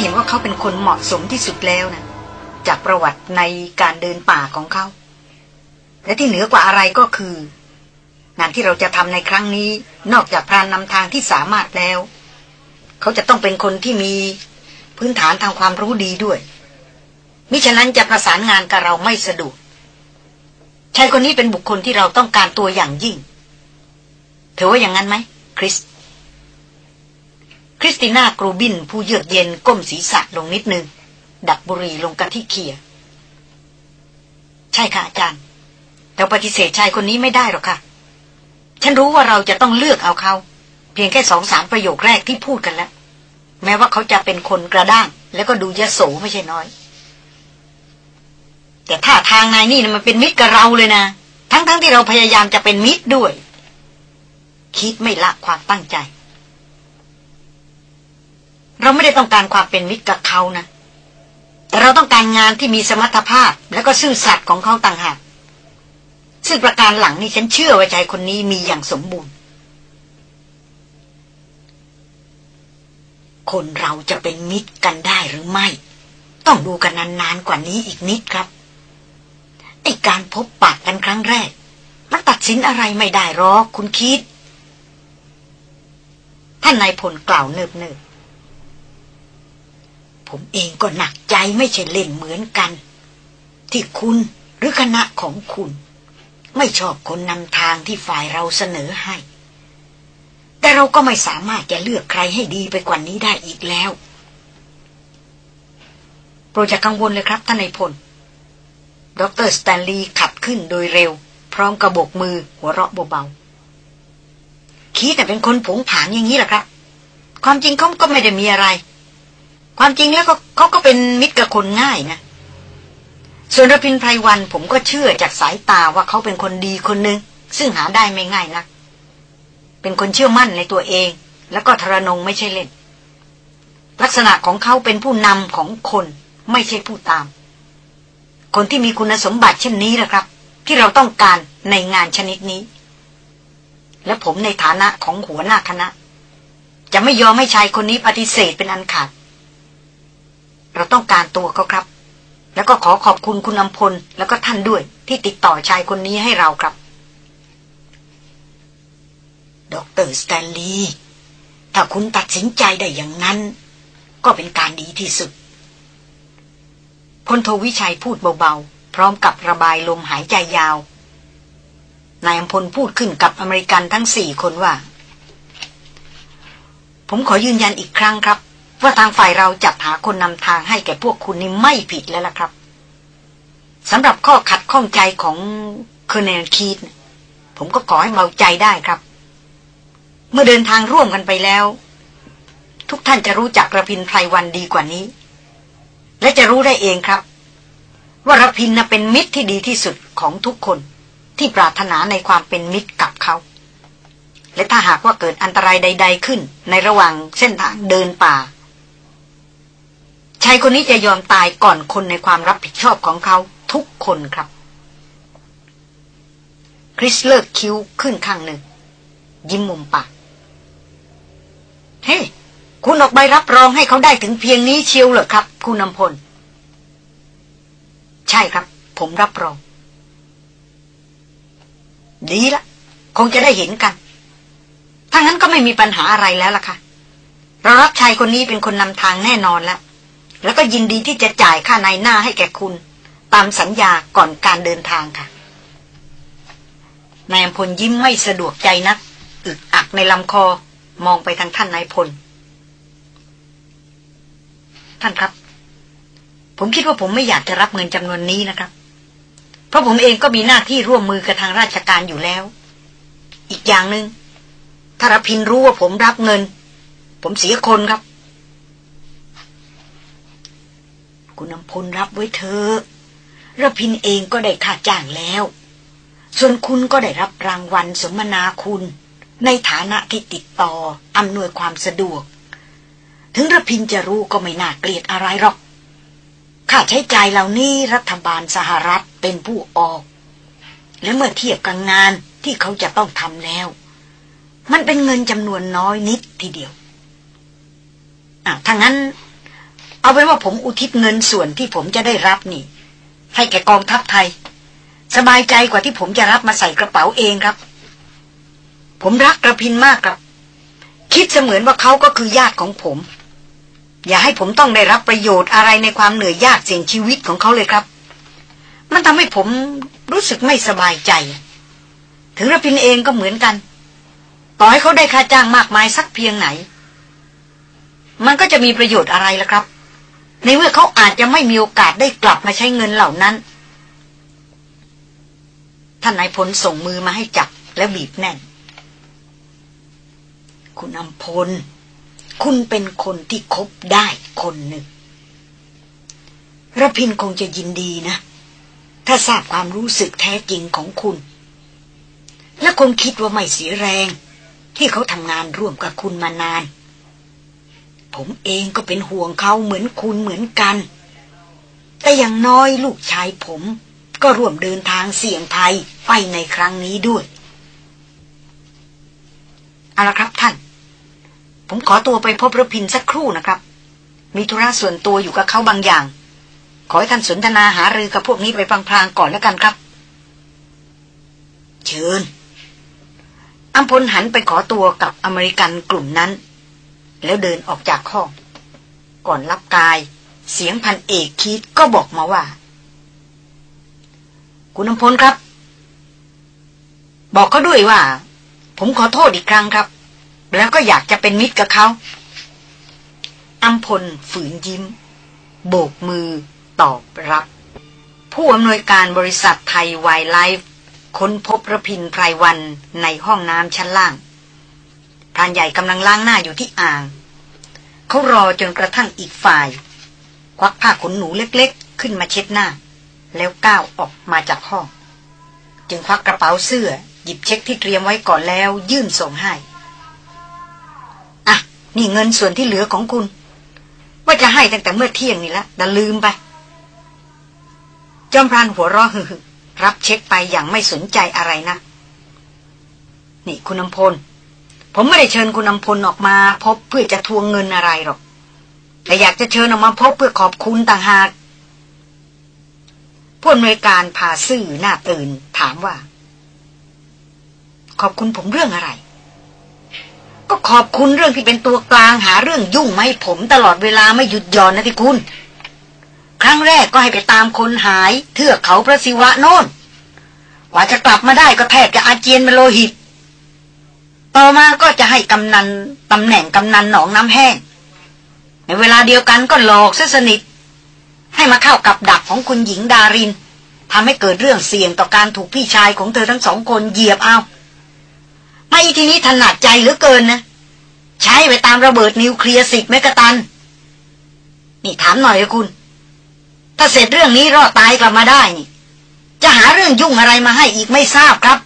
เห็นว่าเขาเป็นคนเหมาะสมที่สุดแล้วนะจากประวัติในการเดินป่าของเขา และที่เหนือกว่าอะไรก็คือ งานที่เราจะทำในครั้งนี้ นอกจากพรานนำทางที่สามารถแล้ว เขาจะต้องเป็นคนที่มีพื้นฐานทางความรู้ดีด้วย มิฉะนั้นจะประสานงานกับเราไม่สะดวกชายคนนี้เป็นบุคคลที่เราต้องการตัวอย่างยิ่งเธอว่าอย่างนั้นไหมคริส คริสติน่ากรูบินผู้เยือกเย็นก้มศีรษะลงนิดนึง ดักบุรีลงกันที่เขีย ใช่ค่ะอาจารย์แต่ปฏิเสธชายคนนี้ไม่ได้หรอกค่ะ ฉันรู้ว่าเราจะต้องเลือกเอาเขา เพียงแค่สองสามประโยคแรกที่พูดกันแล้ว แม้ว่าเขาจะเป็นคนกระด้าง แล้วก็ดูยโสไม่ใช่น้อย แต่ถ้าทางนายนี่มันเป็นมิตรกับเราเลยนะ ทั้งๆทที่เราพยายามจะเป็นมิตรด้วย คิดไม่ละความตั้งใจ เราไม่ได้ต้องการความเป็นมิตรกับเขานะ แต่เราต้องการงานที่มีสมรรถภาพ และก็ซื่อสัตย์ของเขาต่างหาก ซึ่งประการหลังนี่ฉันเชื่อว่าใจคนนี้มีอย่างสมบูรณ์ คนเราจะเป็นมิตรกันได้หรือไม่ ต้องดูกันนานๆกว่านี้อีกนิดครับ ไอการพบปะกันครั้งแรก มันตัดสินอะไรไม่ได้หรอกคุณคิด ท่านนายพลกล่าวเนิบเนิบ ผมเองก็หนักใจไม่ใช่เล่นเหมือนกัน ที่คุณหรือคณะของคุณ ไม่ชอบคนนำทางที่ฝ่ายเราเสนอให้ แต่เราก็ไม่สามารถจะเลือกใครให้ดีไปกว่านี้ได้อีกแล้ว โปรดอย่ากังวลเลยครับท่านนายพลดรสแตนลีย์ขับขึ้นโดยเร็ว พร้อมกระบกมือหัวเราะเบาๆคีธก็เป็นคนโผงผางอย่างนี้แหละครับ ความจริงเขาก็ไม่ได้มีอะไร ความจริงแล้วก็เขาก็เป็นมิตรกับคนง่ายนะ ส่วนรพินไพรวันผมก็เชื่อจากสายตาว่าเขาเป็นคนดีคนหนึ่งซึ่งหาได้ไม่ง่ายนะเป็นคนเชื่อมั่นในตัวเอง แล้วก็ทรนงไม่ใช่เล่น ลักษณะของเขาเป็นผู้นำของคนไม่ใช่ผู้ตาม คนที่มีคุณสมบัติเช่นนี้แหละครับ ที่เราต้องการในงานชนิดนี้ และผมในฐานะของหัวหน้าคณะ จะไม่ยอมให้ชายคนนี้ปฏิเสธเป็นอันขาด เราต้องการตัวเขาครับ แล้วก็ขอขอบคุณคุณอำพลแล้วก็ท่านด้วยที่ติดต่อชายคนนี้ให้เราครับ ดรสแตนลีย์ถ้าคุณตัดสินใจได้อย่างนั้น ก็เป็นการดีที่สุดพลโทวิชัยพูดเบาๆ พร้อมกับระบายลมหายใจยาว นายอำพลพูดขึ้นกับอเมริกันทั้งสี่คนว่า ผมขอยืนยันอีกครั้งครับ ว่าทางฝ่ายเราจัดหาคนนำทางให้แก่พวกคุณนี่ไม่ผิดแล้วล่ะครับสำหรับข้อขัดข้องใจของเคอร์เนลคีดผมก็ขอให้เบาใจได้ครับ เมื่อเดินทางร่วมกันไปแล้ว ทุกท่านจะรู้จักระพินไพรวันดีกว่านี้ และจะรู้ได้เองครับ ว่าระพินน่ะเป็นมิตรที่ดีที่สุดของทุกคนที่ปรารถนาในความเป็นมิตรกับเขา และถ้าหากว่าเกิดอันตรายใด ๆขึ้น ในระหว่างเส้นทางเดินป่า ชายคนนี้จะยอมตายก่อนคนในความรับผิดชอบของเขาทุกคนครับ คริสเลิกคิ้วขึ้นข้างหนึ่ง ยิ้มมุมปากเฮ้ hey, คุณออกใบรับรองให้เขาได้ถึงเพียงนี้เชียวเหรอครับ คุณนำพล ใช่ครับ ผมรับรอง ดีละ คงจะได้เห็นกัน ถ้างั้นก็ไม่มีปัญหาอะไรแล้วล่ะค่ะ เรารับชายคนนี้เป็นคนนำทางแน่นอนแล้ว แล้วก็ยินดีที่จะจ่ายค่าในหน้าให้แก่คุณ ตามสัญญาก่อนการเดินทางค่ะนายพลยิ้มไม่สะดวกใจนักอึกอักในลำคอมองไปทางท่านนายพล ท่านครับ ผมคิดว่าผมไม่อยากจะรับเงินจำนวนนี้นะครับ เพราะผมเองก็มีหน้าที่ร่วมมือกับทางราชการอยู่แล้ว อีกอย่างหนึง่งถ้ารพินรู้ว่าผมรับเงิน ผมเสียคนครับ คุณน้ำพลรับไว้เถอะรพินเองก็ได้ค่าจ้างแล้ว ส่วนคุณก็ได้รับรางวัลสมนาคุณ ในฐานะที่ติดต่ออำนวยความสะดวก ถึงระพินจะรู้ก็ไม่น่าเกลียดอะไรหรอก ค่าใช้จ่ายเหล่านี้รัฐบาลสหรัฐเป็นผู้ออก และเมื่อเทียบกับงานที่เขาจะต้องทำแล้ว มันเป็นเงินจำนวนน้อยนิดทีเดียวอะถ้างั้น เอาเป็นว่าผมอุทิศเงินส่วนที่ผมจะได้รับนี่ ให้แก่กองทัพไทย สบายใจกว่าที่ผมจะรับมาใส่กระเป๋าเองครับ ผมรักกระพินมากครับ คิดเสมือนว่าเขาก็คือญาติของผม อย่าให้ผมต้องได้รับประโยชน์อะไรในความเหนื่อยยากเสี่ยงชีวิตของเขาเลยครับ มันทำให้ผมรู้สึกไม่สบายใจ ถึงระพินเองก็เหมือนกัน ต่อให้เขาได้ค่าจ้างมากมายสักเพียงไหน มันก็จะมีประโยชน์อะไรล่ะครับ ในเมื่อเขาอาจจะไม่มีโอกาสได้กลับมาใช้เงินเหล่านั้น ท่านนายพลส่งมือมาให้จับแล้วบีบแน่น คุณอำพล คุณเป็นคนที่คบได้คนหนึ่งระพินคงจะยินดีนะ ถ้าทราบความรู้สึกแท้จริงของคุณ และคงคิดว่าไม่เสียแรง ที่เขาทำงานร่วมกับคุณมานาน ผมเองก็เป็นห่วงเขาเหมือนคุณเหมือนกัน แต่อย่างน้อยลูกชายผมก็ร่วมเดินทางเสี่ยงภัยไปในครั้งนี้ด้วย เอาละครับท่าน ผมขอตัวไปพบรพินสักครู่นะครับ มีธุระส่วนตัวอยู่กับเขาบางอย่าง ขอให้ท่านสนทนาหารือกับพวกนี้ไปพลางก่อนแล้วกันครับ เชิญอัมพลหันไปขอตัวกับอเมริกันกลุ่มนั้น แล้วเดินออกจากห้อง ก่อนรับกาย เสียงพันเอกคิดก็บอกมาว่า คุณอัมพลครับ บอกเขาด้วยว่า ผมขอโทษอีกครั้งครับ แล้วก็อยากจะเป็นมิตรกับเขาอัมพลฝืนยิ้ม โบกมือ ตอบรับ ผู้อำนวยการบริษัทไทยไวไลฟ์ค้นพบระพินไพรวันในห้องน้ำชั้นล่าง พรานใหญ่กำลังล้างหน้าอยู่ที่อ่าง เขารอจนกระทั่งอีกฝ่าย ควักผ้าขนหนูเล็กๆ ขึ้นมาเช็ดหน้า แล้วก้าวออกมาจากห้อง จึงควักกระเป๋าเสื้อ หยิบเช็คที่เตรียมไว้ก่อนแล้ว ยื่นส่งให้อะ นี่เงินส่วนที่เหลือของคุณ ว่าจะให้ตั้งแต่เมื่อเที่ยงนี่ละแต่ลืมไป จอมพรานหัวเราะฮึรับเช็คไปอย่างไม่สนใจอะไรนะ นี่คุณอำพล ผมไม่ได้เชิญคุณอำพลออกมา พบเพื่อจะทวงเงินอะไรหรอก แต่อยากจะเชิญออกมาพบเพื่อขอบคุณต่างหากผู้อำนวยการพาซื่อหน้าตื่นถามว่า ขอบคุณผมเรื่องอะไร ก็ขอบคุณเรื่องที่เป็นตัวกลางหาเรื่องยุ่งไม่ผมตลอดเวลาไม่หยุดหย่อนนะที่คุณ ครั้งแรกก็ให้ไปตามคนหาย เทือกเขาพระศิวะโน่นกว่าจะกลับมาได้ก็แทบจะอาเจียนเป็นโลหิต ต่อมาก็จะให้กำนันตำแหน่งกำนันหนองน้ำแห้ง ในเวลาเดียวกันก็หลอกซะสนิท ให้มาเข้ากับดักของคุณหญิงดารินทำให้เกิดเรื่องเสี่ยงต่อการถูกพี่ชายของเธอทั้งสองคนเหยียบเอาไม่ทีนี้ถนัดใจเหลือเกินนะ ใช้ไปตามระเบิดนิวเคลียร์สิบเมกะตัน นี่ถามหน่อยคุณ ถ้าเสร็จเรื่องนี้รอดตายกลับมาได้นี่ จะหาเรื่องยุ่งอะไรมาให้อีกไม่ทราบครับ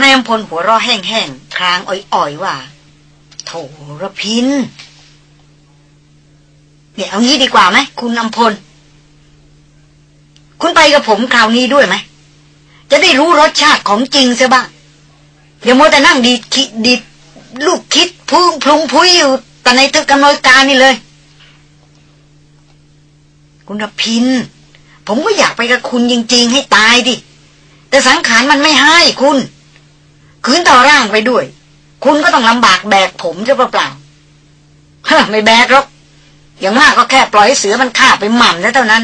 นายอำพลหัวเราะแห้งๆครางอ่อยๆว่า โถระพินเนี่ยเอางี้ดีกว่าไหมคุณอำพล คุณไปกับผมคราวนี้ด้วยไหม จะได้รู้รสชาติของจริงเสียบ้างอย่ามัวแต่นั่งดีดคิดดีดลูกคิดพุงพลุงพุยอยู่แต่ในตึกกำนวยการนี่เลย คุณพิน ผมก็อยากไปกับคุณจริง ๆ ให้ตายดิ แต่สังขารมันไม่ให้คุณ คืนต่อร่างไปด้วย คุณก็ต้องลำบากแบกผมจะเปล่าฮะไม่แบกหรอกอย่างมากก็แค่ปล่อยให้เสือมันฆ่าไปหม่ำแล้วเท่านั้น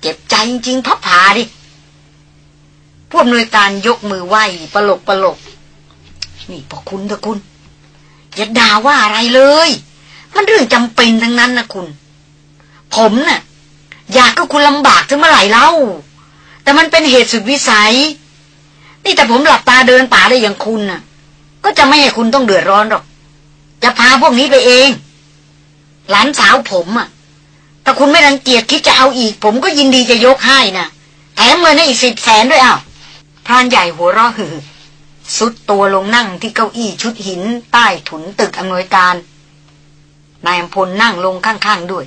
เจ็บใจจริงๆพับผาดิผู้อำนวยการยกมือไหว้ปลกปลกนี่พอคุณเถอะคุณ อย่าด่าว่าอะไรเลย มันเรื่องจำเป็นทั้งนั้นนะคุณ ผมนะ่ะ อยากก็คุณลำบากถึงเมื่อไหร่เล่า แต่มันเป็นเหตุสุดวิสัย นี่แต่ผมหลับตาเดินป่าได้อย่างคุณน่ะ ก็จะไม่ให้คุณต้องเดือดร้อนหรอก จะพาพวกนี้ไปเอง หลานสาวผมอะ ถ้าคุณไม่รังเกียจคิดจะเอาอีก ผมก็ยินดีจะยกให้นะแถมเงินให้อีกสิบแสนด้วยอ้าวพรานใหญ่หัวเราะหือสุดตัวลงนั่งที่เก้าอี้ชุดหินใต้ถุนตึกอำนวยการ นายอำพลนั่งลงข้างๆด้วย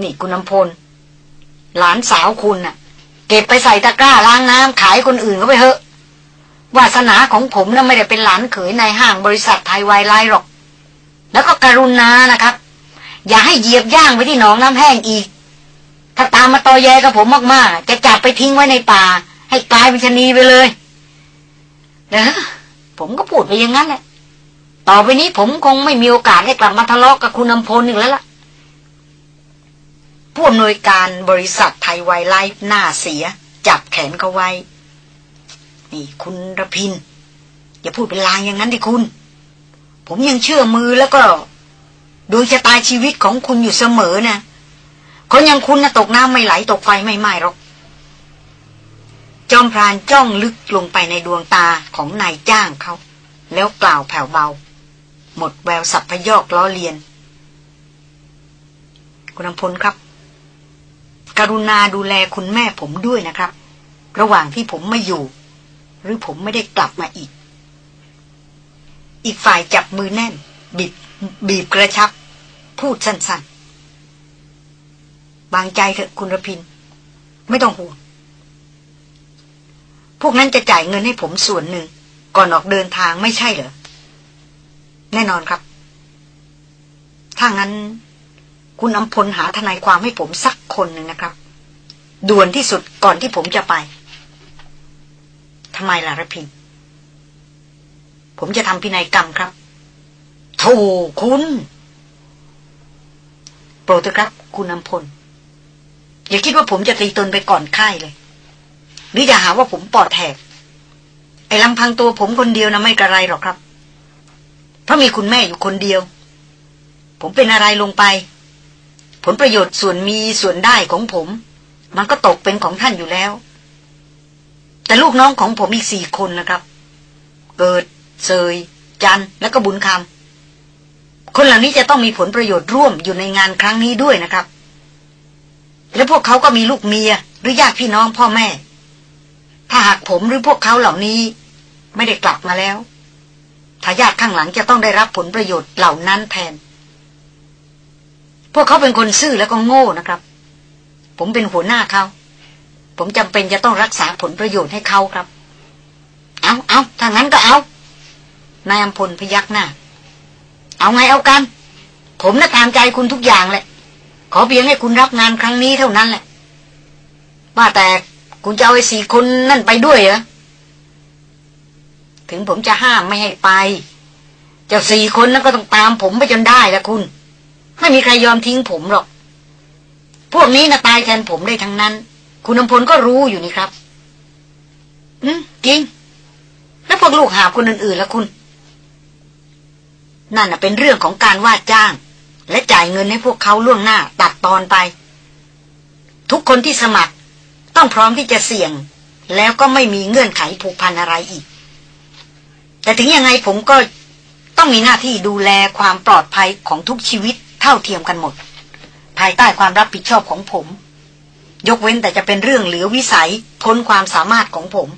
นี่คุณน้ำพล หลานสาวคุณน่ะ เก็บไปใส่ตะกร้าล้างน้ำขายคนอื่นเขาไปเถอะ วาสนาของผมน่ะไม่ได้เป็นหลานเขยในห้างบริษัทไทยไวไลหรอก แล้วก็กรุณานะครับ อย่าให้เหยียบย่างไปที่หนองน้ำแห้งอีก ถ้าตามมาตอแยกับผมมากๆ จะจับไปทิ้งไว้ในป่า ให้กลายเป็นชนีไปเลยเด้อผมก็พูดไปอย่างนั้นแหละ ต่อไปนี้ผมคงไม่มีโอกาสได้กลับมาทะเลาะกกับคุณอำพลอีกแล้วล่ะ ผู้อำนวยการบริษัทไทยไวไลฟ์หน้าเสีย จับแขนเขาไว้ นี่คุณระพิน อย่าพูดเป็นลางอย่างนั้นดิคุณ ผมยังเชื่อมือแล้วก็ดูชะตาชีวิตของคุณอยู่เสมอนะคนย่างคุณนะตกน้ำไม่ไหลตกไฟไม่ไหม้หรอก จอมพรานจ้องลึกลงไปในดวงตาของนายจ้างเขา แล้วกล่าวแผ่วเบา หมดแววสับพยอกล้อเลียน คุณอำพลครับ กรุณาดูแลคุณแม่ผมด้วยนะครับ ระหว่างที่ผมไม่อยู่ หรือผมไม่ได้กลับมาอีก อีกฝ่ายจับมือแน่น บีบบีบกระชับ พูดสั้นๆบางใจเถอะคุณรพิน ไม่ต้องห่วงพวกนั้นจะจ่ายเงินให้ผมส่วนหนึ่ง ก่อนออกเดินทางไม่ใช่เหรอ แน่นอนครับ ถ้างั้น คุณอำพลหาทนายความให้ผมสักคนหนึ่งนะครับ ด่วนที่สุดก่อนที่ผมจะไปทำไมล่ะระพิน ผมจะทำพินัยกรรมครับโธ่คุณ โปรดเถอะครับ คุณอำพล อย่าคิดว่าผมจะตีตนไปก่อนค่ายเลย หรืออย่าหาว่าผมปอดแหกไอ้ลำพังตัวผมคนเดียวนะไม่กระไรหรอกครับ เพราะมีคุณแม่อยู่คนเดียว ผมเป็นอะไรลงไป ลประโยชน์ส่วนมีส่วนได้ของผม มันก็ตกเป็นของท่านอยู่แล้ว แต่ลูกน้องของผมอีกสี่คนนะครับ เกิดเซย จันและก็บุญคำคนเหล่านี้จะต้องมีผลประโยชน์ร่วมอยู่ในงานครั้งนี้ด้วยนะครับ และพวกเขาก็มีลูกเมียหรือญาติพี่น้องพ่อแม่ ถ้าหากผมหรือพวกเขาเหล่านี้ ไม่ได้กลับมาแล้วทายาทข้างหลังจะต้องได้รับผลประโยชน์เหล่านั้นแทน พวกเขาเป็นคนซื่อแล้วก็โง่นะครับ ผมเป็นหัวหน้าเขา ผมจำเป็นจะต้องรักษาผลประโยชน์ให้เขาครับ เอาเอาถ้างั้นก็เอา นายอำพลพยักหน้า เอาไงเอากัน ผมน่ะตามใจคุณทุกอย่างแหละ ขอเพียงให้คุณรับงานครั้งนี้เท่านั้นแหละว่าแต่คุณจะเอาไอ้สี่คนนั่นไปด้วยเหรอ ถึงผมจะห้ามไม่ให้ไป เจ้าสี่คนนั้นก็ต้องตามผมไปจนได้ละคุณ ไม่มีใครยอมทิ้งผมหรอก พวกนี้นะตายแทนผมได้ทั้งนั้น คุณอำพลก็รู้อยู่นี่ครับ อืมจริง แล้วพวกลูกหาคนอื่นๆแล้วคุณ นั่นเป็นเรื่องของการว่าจ้าง และจ่ายเงินให้พวกเขาล่วงหน้า ตัดตอนไป ทุกคนที่สมัคร ต้องพร้อมที่จะเสี่ยง แล้วก็ไม่มีเงื่อนไขผูกพันอะไรอีก แต่ถึงยังไงผมก็ต้องมีหน้าที่ดูแลความปลอดภัยของทุกชีวิต เท่าเทียมกันหมด ภายใต้ความรับผิดชอบของผม ยกเว้นแต่จะเป็นเรื่องเหลือวิสัยพ้นความสามารถของผม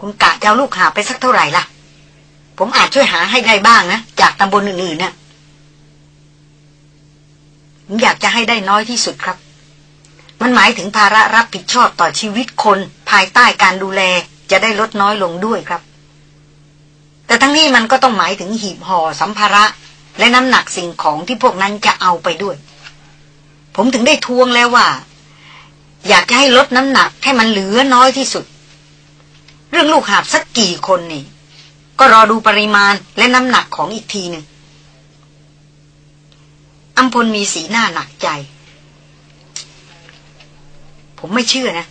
คุณกะจะเอาลูกหาไปสักเท่าไหร่ล่ะ ผมอาจช่วยหาให้ได้บ้างนะ จากตำบลอื่นๆเนะ่ยผมอยากจะให้ได้น้อยที่สุดครับ มันหมายถึงภาระรับผิดชอบต่อชีวิตคน ภายใต้การดูแลจะได้ลดน้อยลงด้วยครับ แต่ทั้งนี้มันก็ต้องหมายถึงหีบห่อสัมภาระ และน้ำหนักสิ่งของที่พวกนั้นจะเอาไปด้วย ผมถึงได้ทวงแล้วว่า อยากจะให้ลดน้ำหนักให้มันเหลือน้อยที่สุด เรื่องลูกหาบสักกี่คนนี่ ก็รอดูปริมาณและน้ำหนักของอีกทีหนึ่งอัมพลมีสีหน้าหนักใจ ผมไม่เชื่อนะ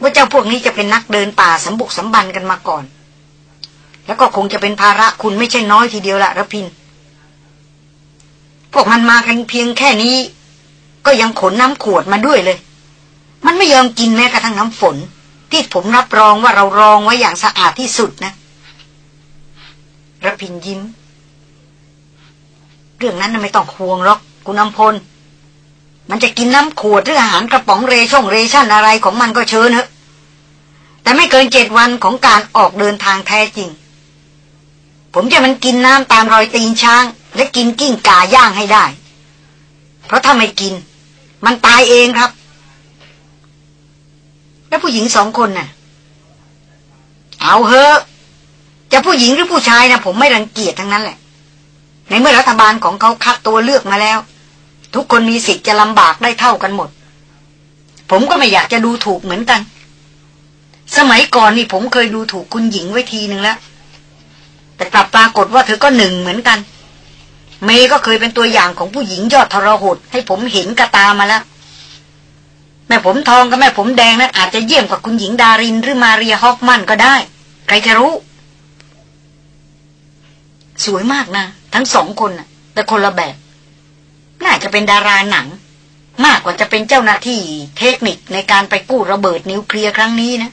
ว่าเจ้าพวกนี้จะเป็นนักเดินป่าสมบุกสมบันกันมาก่อน แล้วก็คงจะเป็นภาระคุณไม่ใช่น้อยทีเดียวละระพิน พวกมันมากันเพียงแค่นี้ ก็ยังขนน้ำขวดมาด้วยเลย มันไม่ยอมกินแม้กระทั่งน้ำฝน ที่ผมรับรองว่าเรารองไว้อย่างสะอาดที่สุดนะระพินยิ้ม เรื่องนั้นไม่ต้องห่วงหรอกคุณอำพล มันจะกินน้ำขวดหรืออาหารกระป๋องเรช่องเรชั่นอะไรของมันก็เชิญเถอะ แต่ไม่เกินเจ็ดวันของการออกเดินทางแท้จริง ผมจะมันกินน้ำตามรอยตีนช้าง และกินกิ้งก่าย่างให้ได้ เพราะถ้าไม่กิน มันตายเองครับ แล้วผู้หญิงสองคนน่ะ เอาเถอะจะผู้หญิงหรือผู้ชายนะผมไม่รังเกียจทั้งนั้นแหละ ในเมื่อรัฐบาลของเขาคัดตัวเลือกมาแล้ว ทุกคนมีสิทธิ์จะลำบากได้เท่ากันหมด ผมก็ไม่อยากจะดูถูกเหมือนกัน สมัยก่อนนี่ผมเคยดูถูกคุณหญิงไว้ทีหนึ่งแล้ว แต่กลับปรากฏว่าเธอก็หนึ่งเหมือนกัน เมย์ก็เคยเป็นตัวอย่างของผู้หญิงยอดทรหดให้ผมเห็นกระตามาแล้ว แม่ผมทองกับแม่ผมแดงนะั้นอาจจะเยี่ยมกว่าคุณหญิงดารินหรือมาเรียฮอกมันก็ได้ ใครจะรู้ สวยมากนะ ทั้งสองคนนะแต่คนละแบบ น่าจะเป็นดาราหนัง มากกว่าจะเป็นเจ้าหน้าที่เทคนิคในการไปกู้ระเบิดนิวเคลียร์ครั้งนี้นะ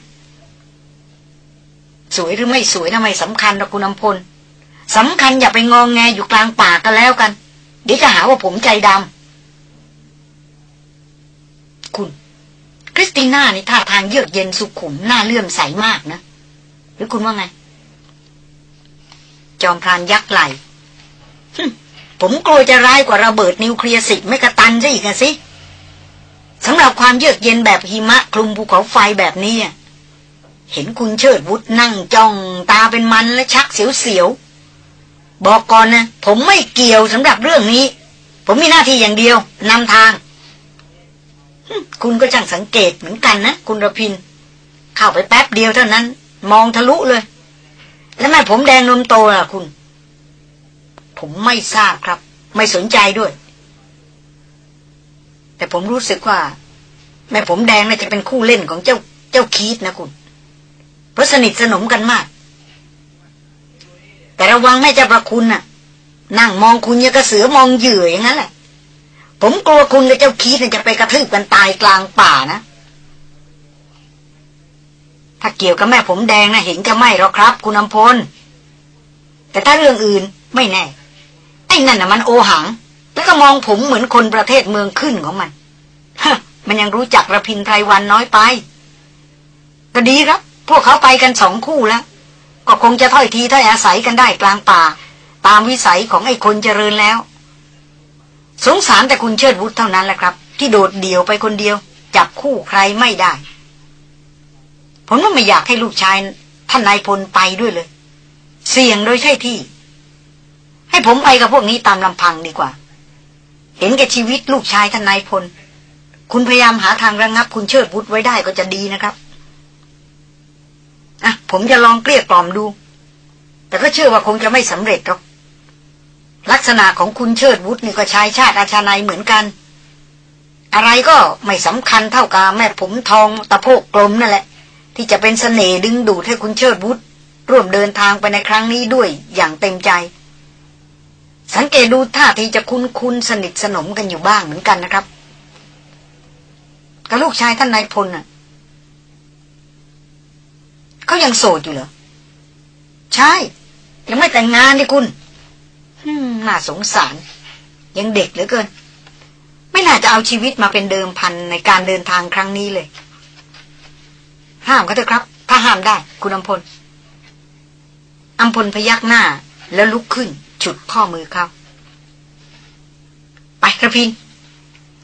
สวยหรือไม่สวยทำไมสำคัญหรอกคุณอำพลสำคัญอย่าไปงองแงอยู่กลางป่ากันแล้วกัน เดี๋ยวจะหาว่าผมใจดำคุณ คริสติน่านี่ท่าทางเยือกเย็นสุขุมหน้าเลื่อมใสมากนะ หรือคุณว่าไง จอมพรานยักไหลผมกลัวจะร้ายกว่าระเบิดนิวเคลียร์สิไม่กระตันซะอีกสิสำหรับความเยือกเย็นแบบหิมะคลุมภูเขาไฟแบบนี้ เห็นคุณเชิดวุฒนั่งจ้องตาเป็นมันและชักเสียวๆ บอกก่อนนะ ผมไม่เกี่ยวสำหรับเรื่องนี้ ผมมีหน้าที่อย่างเดียวนำทาง คุณก็ช่างสังเกตเหมือนกันนะ คุณระพิน เข้าไปแป๊บเดียวเท่านั้น มองทะลุเลย แล้วแม่ผมแดงนมโตล่ะคุณ ผมไม่ทราบครับ ไม่สนใจด้วย แต่ผมรู้สึกว่า แม่ผมแดงน่าจะเป็นคู่เล่นของเจ้า เจ้าคีดนะคุณ เพราะสนิทสนมกันมาก แต่ระวังแม่เจ้าประคุณน่ะ นั่งมองคุณยังกระเสือมองเหยื่ออย่างนั้นแหละ ผมกลัวคุณกับเจ้าคีดจะไปกระทืบกันตายกลางป่านะถ้าเกี่ยวกับแม่ผมแดงนะเห็นจะไม่หรอกครับ คุณอำพล แต่ถ้าเรื่องอื่นไม่แน่ ไอ้นั่นน่ะมันโอหัง แล้วก็มองผมเหมือนคนประเทศเมืองขึ้นของมันฮมันยังรู้จักระพินไพรวันน้อยไป ก็ดีครับ พวกเขาไปกันสองคู่แล้ว ก็คงจะถ้อยทีถ้อยอาศัยกันได้กลางป่า ตามวิสัยของไอ้คนเจริญแล้ว สงสารแต่คุณเชิดวุฒเท่านั้นแหละครับ ที่โดดเดี่ยวไปคนเดียว จับคู่ใครไม่ได้ ผมก็ไม่อยากให้ลูกชายท่านนายพลไปด้วยเลย เสี่ยงโดยใช่ที่ ให้ผมไปกับพวกนี้ตามลำพังดีกว่า เห็นแก่ชีวิตลูกชายท่านนายพล คุณพยายามหาทางระงงับคุณเชิดบุตรไว้ได้ก็จะดีนะครับ อะ ผมจะลองเกลี้ยกล่อมดู แต่ก็เชื่อว่าคงจะไม่สำเร็จหรอก ลักษณะของคุณเชิดวุฒินี่ก็ชายชาติอาชาในเหมือนกัน อะไรก็ไม่สำคัญเท่ากับแม่ผมทองตะโพกกลมนั่นแหละ ที่จะเป็นสเสน่ดึงดูดให้คุณเชิดวุฒิร่วมเดินทางไปในครั้งนี้ด้วยอย่างเต็มใจ สังเกตดูท่าทีจะคุ้นคุ้นสนิทสนมกันอยู่บ้างเหมือนกันนะครับกับลูกชายท่านนายพลน่ะ เขายังโสดอยู่เหรอ ใช่ ยังไม่แต่งงานดิคุณน่าสงสาร ยังเด็กเหลือเกิน ไม่น่าจะเอาชีวิตมาเป็นเดิมพันในการเดินทางครั้งนี้เลย ห้ามเขาเถอะครับ ถ้าห้ามได้ คุณอำพลอำพลพยักหน้า แล้วลุกขึ้น ฉุดข้อมือเขาไปกระพิน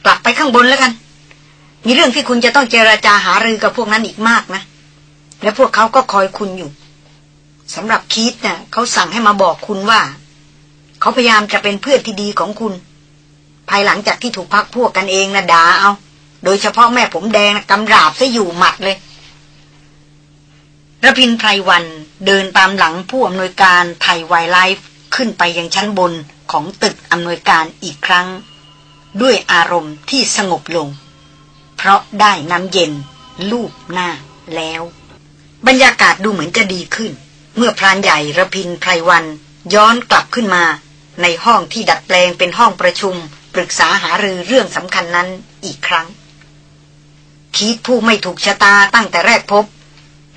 กลับไปข้างบนแล้วกัน มีเรื่องที่คุณจะต้องเจราจาหารือกับพวกนั้นอีกมากนะ และพวกเขาก็คอยคุณอยู่สำหรับคีตนะ่ะเขาสั่งให้มาบอกคุณว่า เขาพยายามจะเป็นเพื่อนที่ดีของคุณ ภายหลังจากที่ถูกพักพวกกันเองนะด่าเอา โดยเฉพาะแม่ผมแดงนะกำราบซะอยู่หมัดเลยระพินไพรวันเดินตามหลังผู้อำนวยการไทยไวไลฟ์ขึ้นไปยังชั้นบนของตึกอำนวยการอีกครั้ง ด้วยอารมณ์ที่สงบลง เพราะได้น้ำเย็นลูบหน้าแล้ว บรรยากาศดูเหมือนจะดีขึ้น เมื่อพรานใหญ่ระพินไพรวัน ย้อนกลับขึ้นมา ในห้องที่ดัดแปลงเป็นห้องประชุม ปรึกษาหารือเรื่องสำคัญนั้นอีกครั้งคิดผู้ไม่ถูกชะตาตั้งแต่แรกพบ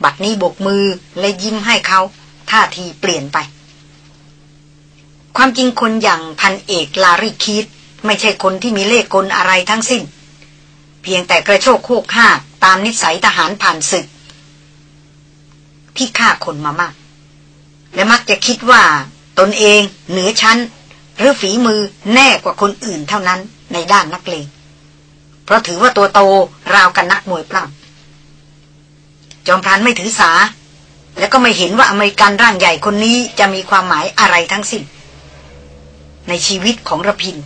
บัดนี้บกมือและยิ้มให้เขาท่าทีเปลี่ยนไป ความจริงคนอย่างพันเอกลาริคิดไม่ใช่คนที่มีเล่กลอะไรทั้งสิ้น เพียงแต่กระโชกโคกห้าตามนิสัยทหารผ่านศึก ที่ฆ่าคนมามาก และมักจะคิดว่าตนเองเหนือชั้น หรือฝีมือแน่กว่าคนอื่นเท่านั้นในด้านนักเลงเพราะถือว่าตัวโตราวกันนักมวยปล้ำจอมพรานไม่ถือสา และก็ไม่เห็นว่าอเมริกันร่างใหญ่คนนี้จะมีความหมายอะไรทั้งสิ้น ในชีวิตของระพิน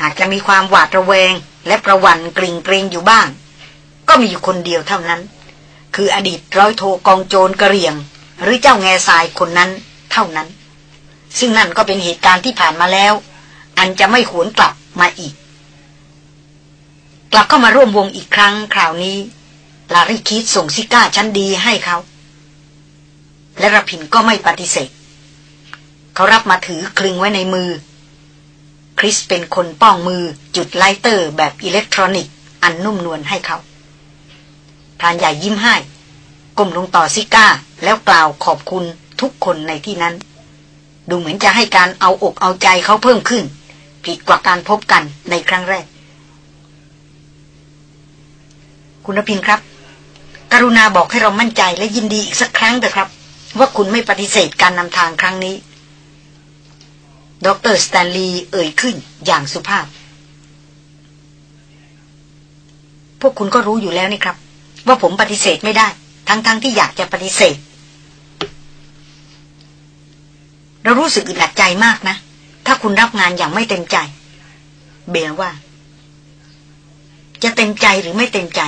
หากจะมีความหวาดระแวงและประวันกลิ่งเกรงอยู่บ้าง ก็มีอยู่คนเดียวเท่านั้น คืออดีตร้อยโทกองโจรกระเรียง หรือเจ้าแง่ทรายคนนั้น เท่านั้น ซึ่งนั่นก็เป็นเหตุการณ์ที่ผ่านมาแล้ว อันจะไม่หวนกลับมาอีก กลับเข้ามาร่วมวงอีกครั้งคราวนี้ ลาริคิดส่งซิการ์ชั้นดีให้เขา และระพินก็ไม่ปฏิเสธ เขารับมาถือคลึงไว้ในมือ คริสเป็นคนป้องมือจุด lighter แบบอิเล็กทรอนิกส์อันนุ่มนวลให้เขา พรานใหญ่ยิ้มให้ก้มลงต่อซิการ์ แล้วกล่าวขอบคุณทุกคนในที่นั้น ดูเหมือนจะให้การเอาอกเอาใจเขาเพิ่มขึ้น ผิดกว่าการพบกันในครั้งแรก คุณระพินครับ กรุณาบอกให้เรามั่นใจและยินดีอีกสักครั้งเถอะครับ ว่าคุณไม่ปฏิเสธการนำทางครั้งนี้ดรสแตนลีย์เอ่ยขึ้นอย่างสุภาพ พวกคุณก็รู้อยู่แล้วนี่ครับ ว่าผมปฏิเสธไม่ได้ ทั้งๆทที่อยากจะปฏิเสธ เรารู้สึกอึดอัดใจมากนะ ถ้าคุณรับงานอย่างไม่เต็มใจ เบลว่า จะเต็มใจหรือไม่เต็มใจ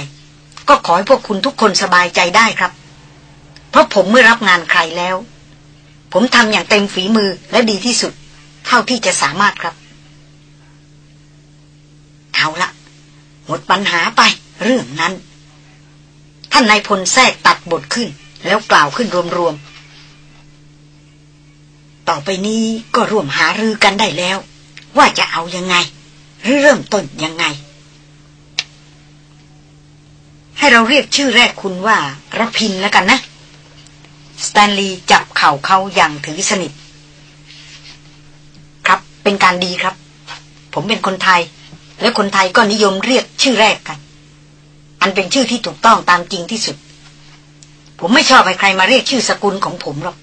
ก็ขอให้พวกคุณทุกคนสบายใจได้ครับ เพราะผมเมื่อรับงานใครแล้ว ผมทำอย่างเต็มฝีมือและดีที่สุด เท่าที่จะสามารถครับเอาละหมดปัญหาไปเรื่องนั้น ท่านนายพลแทรกตัดบทขึ้น แล้วกล่าวขึ้นรวมๆ ต่อไปนี้ก็ร่วมหารือกันได้แล้ว ว่าจะเอายังไง หรือเริ่มต้นยังไง ให้เราเรียกชื่อแรกคุณว่าระพินแล้วกันนะ สแตนลีย์จับเข่าเขาอย่างถือสนิท ครับเป็นการดีครับ ผมเป็นคนไทย และคนไทยก็นิยมเรียกชื่อแรกกัน อันเป็นชื่อที่ถูกต้องตามจริงที่สุด ผมไม่ชอบให้ใครมาเรียกชื่อสกุลของผมหรอก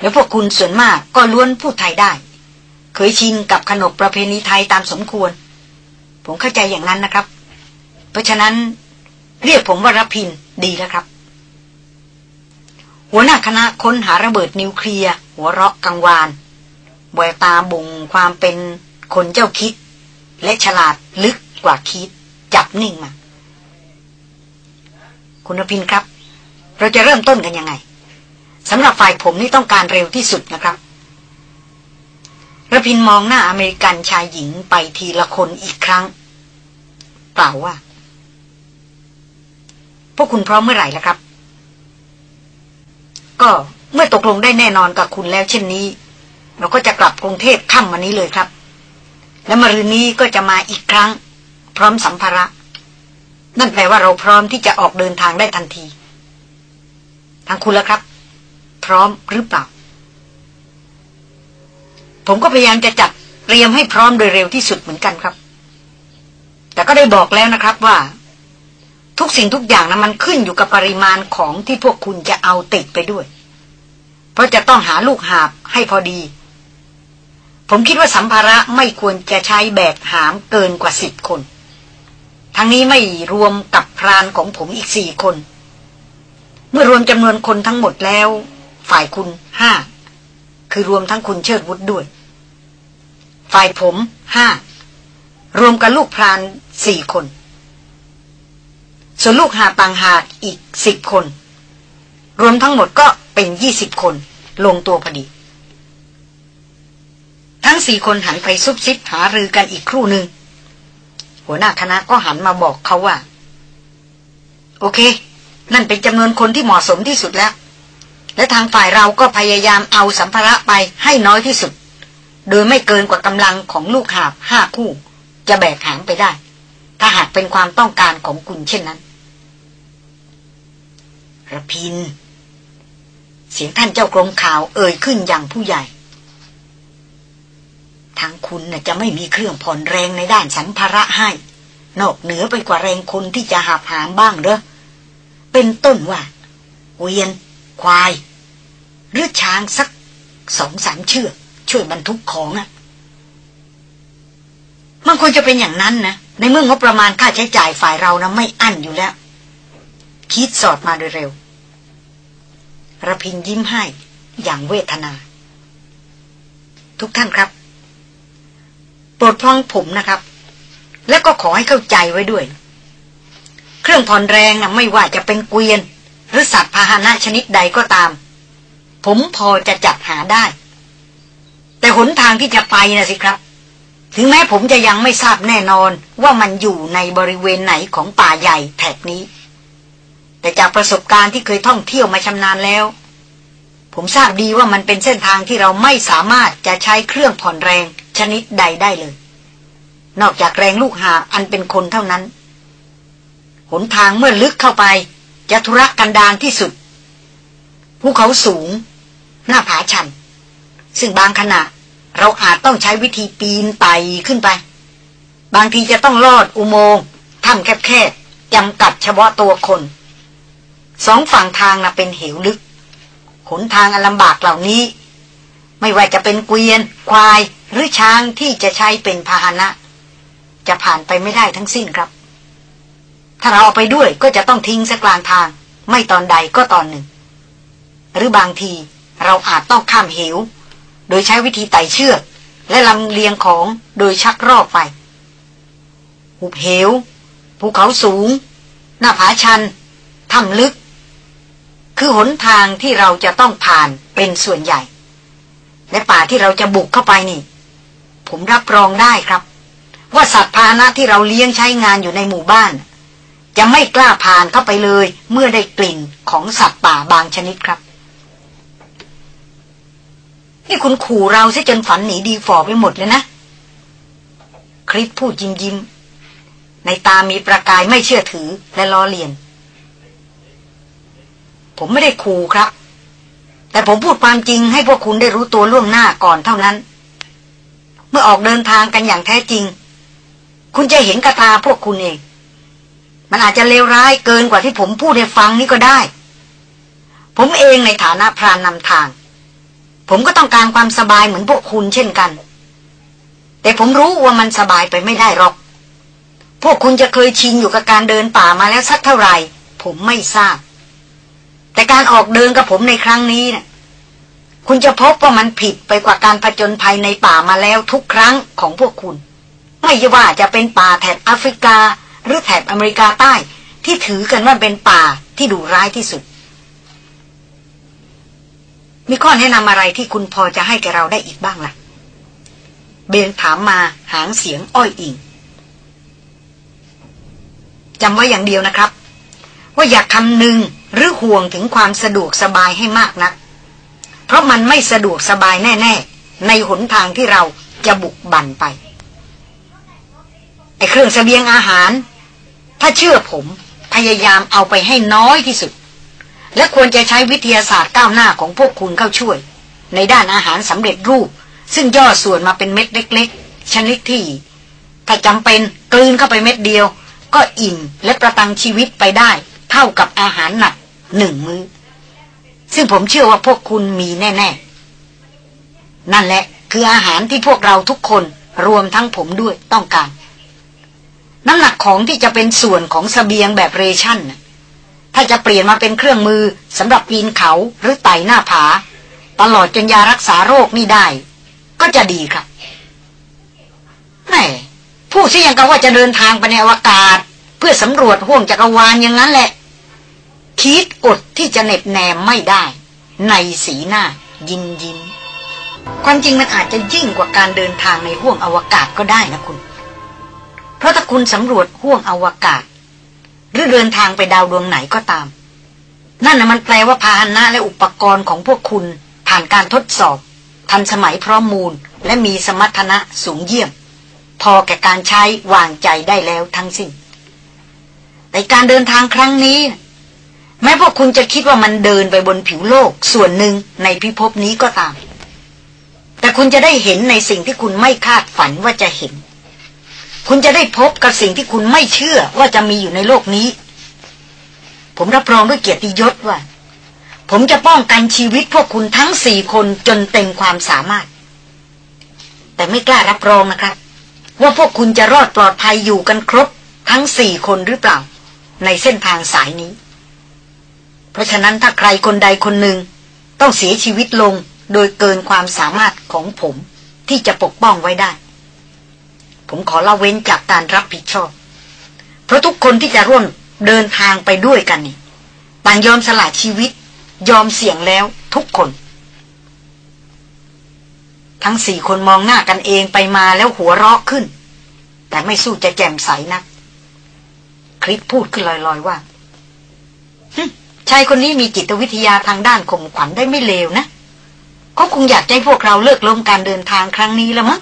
แล้วพวกคุณส่วนมากก็ล้วนพูดไทยได้ เคยชินกับขนบประเพณีไทยตามสมควร ผมเข้าใจอย่างนั้นนะครับ เพราะฉะนั้นเรียกผมว่ารพินดีแล้วครับ หัวหน้าคณะค้นหาระเบิดนิวเคลียร์หัวเราะกังวานแววตาบ่งความเป็นคนเจ้าคิด และฉลาดลึกกว่าคิด จับนิ่งมา คุณพินครับ เราจะเริ่มต้นกันยังไงสำหรับฝ่ายผมนี่ต้องการเร็วที่สุดนะครับระพินมองหน้าอเมริกันชายหญิงไปทีละคนอีกครั้งกล่าวว่า พวกคุณพร้อมเมื่อไหร่ล่ะครับ ก็เมื่อตกลงได้แน่นอนกับคุณแล้วเช่นนี้ เราก็จะกลับกรุงเทพค่ำวันนี้เลยครับ และมรืนนี้ก็จะมาอีกครั้ง พร้อมสัมภาระ นั่นแปลว่าเราพร้อมที่จะออกเดินทางได้ทันที ทางคุณแล้วครับ พร้อมหรือเปล่า ผมก็พยายามจะจัดเตรียมให้พร้อมโดยเร็วที่สุดเหมือนกันครับ แต่ก็ได้บอกแล้วนะครับว่า ทุกสิ่งทุกอย่างนะมันขึ้นอยู่กับปริมาณของที่พวกคุณจะเอาติดไปด้วย เพราะจะต้องหาลูกหาบให้พอดี ผมคิดว่าสัมภาระไม่ควรจะใช้แบกหามเกินกว่าสิบคน ทั้งนี้ไม่รวมกับพรานของผมอีกสี่คน เมื่อรวมจำนวนคนทั้งหมดแล้ว ฝ่ายคุณห้าคือรวมทั้งคุณเชิดวุฒิด้วย ฝ่ายผมห้ารวมกับลูกพรานสี่คน ส่วนลูกหาต่างหากอีกสิบคน รวมทั้งหมดก็เป็นยี่สิบคน ลงตัวพอดี ทั้งสี่คนหันไปซุบซิบหารือกันอีกครู่หนึ่ง หัวหน้าคณะก็หันมาบอกเขาว่า โอเค นั่นเป็นจำนวนคนที่เหมาะสมที่สุดแล้ว และทางฝ่ายเราก็พยายามเอาสัมภาระไปให้น้อยที่สุด โดยไม่เกินกว่ากำลังของลูกหาบห้าคู่ จะแบกหามไปได้ ถ้าหากเป็นความต้องการของคุณเช่นนั้นระพิน เสียงท่านเจ้ากรมข่าวเอ่ยขึ้นอย่างผู้ใหญ่ ทางคุณน่ะจะไม่มีเครื่องผ่อนแรงในด้านสัมภาระให้ นอกเหนือไปกว่าแรงคนที่จะหาบหามบ้างเด้อเป็นต้นว่าเวียน ควาย หรือช้างสักสองสามเชือกช่วยบรรทุกของอะ่ะมันควรจะเป็นอย่างนั้นนะ ในเมื่องบประมาณค่าใช้จ่ายฝ่ายเรานะไม่อั้นอยู่แล้ว คิดสอดมาโดยเร็วระพินยิ้มให้อย่างเวทนา ทุกท่านครับ ปรดฟังผมนะครับ แล้วก็ขอให้เข้าใจไว้ด้วย เครื่องผ่อนแรงนะไม่ว่าจะเป็นเกวียน หรือสัตว์พาหนะชนิดใดก็ตาม ผมพอจะจัดหาได้ แต่หนทางที่จะไปนะสิครับ ถึงแม้ผมจะยังไม่ทราบแน่นอนว่ามันอยู่ในบริเวณไหนของป่าใหญ่แถบนี้ แต่จากประสบการณ์ที่เคยท่องเที่ยวมาชำนาญแล้วผมทราบดีว่ามันเป็นเส้นทางที่เราไม่สามารถจะใช้เครื่องผ่อนแรง ชนิดใดได้เลย นอกจากแรงลูกหาอันเป็นคนเท่านั้น หนทางเมื่อลึกเข้าไป จะทุรกันดารที่สุด ภูเขาสูง หน้าผาชัน ซึ่งบางขณะเราอาจต้องใช้วิธีปีนไต่ขึ้นไป บางทีจะต้องลอดอุโมงค์ถ้ำแคบๆจำกัดเฉพาะตัวคน สองฝั่งทางน่ะเป็นเหวลึกขนทางอันลำบากเหล่านี้ ไม่ว่าจะเป็นเกวียน ควาย หรือช้างที่จะใช้เป็นพาหนะ จะผ่านไปไม่ได้ทั้งสิ้นครับ ถ้าเราเอาไปด้วยก็จะต้องทิ้งสักกลางทาง ไม่ตอนใดก็ตอนหนึ่ง หรือบางทีเราอาจต้องข้ามเหว โดยใช้วิธีไต่เชือกและลำเลียงของโดยชักรอบไป หุบเหว ภูเขาสูง หน้าผาชัน ถ้ำลึก คือหนทางที่เราจะต้องผ่านเป็นส่วนใหญ่ และป่าที่เราจะบุกเข้าไปนี่ ผมรับรองได้ครับ ว่าสัตว์พาหนะที่เราเลี้ยงใช้งานอยู่ในหมู่บ้าน จะไม่กล้าผ่านเข้าไปเลยเมื่อได้กลิ่นของสัตว์ป่าบางชนิดครับ นี่คุณขู่เราซะจนฝันหนีดีฝ่อไปหมดเลยนะ คริสพูดยิ้มยิ้มในตามีประกายไม่เชื่อถือและล้อเลียน ผมไม่ได้ขู่ครับ แต่ผมพูดความจริงให้พวกคุณได้รู้ตัวล่วงหน้าก่อนเท่านั้น เมื่อออกเดินทางกันอย่างแท้จริง คุณจะเห็นกระตาพวกคุณเอง มันอาจจะเลวร้ายเกินกว่าที่ผมพูดให้ฟังนี่ก็ได้ ผมเองในฐานะพรานนำทาง ผมก็ต้องการความสบายเหมือนพวกคุณเช่นกัน แต่ผมรู้ว่ามันสบายไปไม่ได้หรอก พวกคุณจะเคยชินอยู่กับการเดินป่ามาแล้วสักเท่าไหร่ ผมไม่ทราบ แต่การออกเดินกับผมในครั้งนี้นะ่ะ คุณจะพบว่ามันผิดไปกว่าการผจญภัยในป่ามาแล้วทุกครั้งของพวกคุณ ไม่ว่าจะเป็นป่าแถบแอฟริกา หรือแถบอเมริกาใต้ ที่ถือกันว่าเป็นป่าที่ดุร้ายที่สุด มีข้อแนะนำอะไรที่คุณพอจะให้แกเราได้อีกบ้างล่ะ เบนถามมาหางเสียงอ้อยอิงจำไว้อย่างเดียวนะครับ ว่าอย่าคำนึงหรือห่วงถึงความสะดวกสบายให้มากนัก เพราะมันไม่สะดวกสบายแน่ ๆ ในหนทางที่เราจะบุกบั่นไป ไอ้เครื่องสเสบียงอาหาร ถ้าเชื่อผมพยายามเอาไปให้น้อยที่สุด และควรจะใช้วิทยาศาสตร์ก้าวหน้าของพวกคุณเข้าช่วย ในด้านอาหารสำเร็จรูป ซึ่งย่อส่วนมาเป็นเม็ดเล็ก ๆ ชนิดที่ ถ้าจำเป็นกลืนเข้าไปเม็ดเดียว ก็อิ่มและประตังชีวิตไปได้ เท่ากับอาหารหนักหนึ่งมือ้อ ซึ่งผมเชื่อว่าพวกคุณมีแน่ ๆ นั่นแหละคืออาหารที่พวกเราทุกคนรวมทั้งผมด้วยต้องการ น้ำหนักของที่จะเป็นส่วนของสเสบียงแบบเรชั่น ถ้าจะเปลี่ยนมาเป็นเครื่องมือสำหรับปีนเขาหรือไต่หน้าผา ตลอดจนยารักษาโรคนี่ได้ ก็จะดีครับแหมพูดซะอย่างกับว่าจะเดินทางไปในอวกาศ เพื่อสำรวจห้วงจักรวาลอย่างนั้นแหละ คิดอดที่จะเน็บแนมไม่ได้ ในสีหน้า ยินยินความจริงมันอาจจะยิ่งกว่าการเดินทางในห้วงอวกาศก็ได้นะคุณ เพราะถ้าคุณสำรวจห้วงอวกาศ หรือเดินทางไปดาวดวงไหนก็ตาม นั่นนะมันแปลว่าพาหนะและอุปกรณ์ของพวกคุณผ่านการทดสอบ ทันสมัยพร้อมมูล และมีสมรรถนะสูงเยี่ยม พอแก่การใช้วางใจได้แล้วทั้งสิ้นแต่การเดินทางครั้งนี้ แม้พวกคุณจะคิดว่ามันเดินไปบนผิวโลกส่วนหนึ่งในพิภพนี้ก็ตาม แต่คุณจะได้เห็นในสิ่งที่คุณไม่คาดฝันว่าจะเห็น คุณจะได้พบกับสิ่งที่คุณไม่เชื่อว่าจะมีอยู่ในโลกนี้ ผมรับรองด้วยเกียรติยศว่า ผมจะป้องกันชีวิตพวกคุณทั้งสี่คนจนเต็มความสามารถ แต่ไม่กล้ารับรองนะครับ ว่าพวกคุณจะรอดปลอดภัยอยู่กันครบทั้งสี่คนหรือเปล่า ในเส้นทางสายนี้ เพราะฉะนั้นถ้าใครคนใดคนหนึ่ง ต้องเสียชีวิตลงโดยเกินความสามารถของผมที่จะปกป้องไว้ได้ ผมขอละเว้นจากการรับผิดชอบ เพราะทุกคนที่จะร่วมเดินทางไปด้วยกันนี่ต่างยอมสละชีวิต ยอมเสี่ยงแล้วทุกคน ทั้งสี่คนมองหน้ากันเองไปมาแล้วหัวเราะขึ้น แต่ไม่สู้จะแจ่มใสนัก คริสพูดขึ้นลอยๆว่า ชายคนนี้มีจิตวิทยาทางด้านข่มขวัญได้ไม่เลวนะเขาคงอยากให้พวกเราเลิกล้มการเดินทางครั้งนี้แล้วมั้ง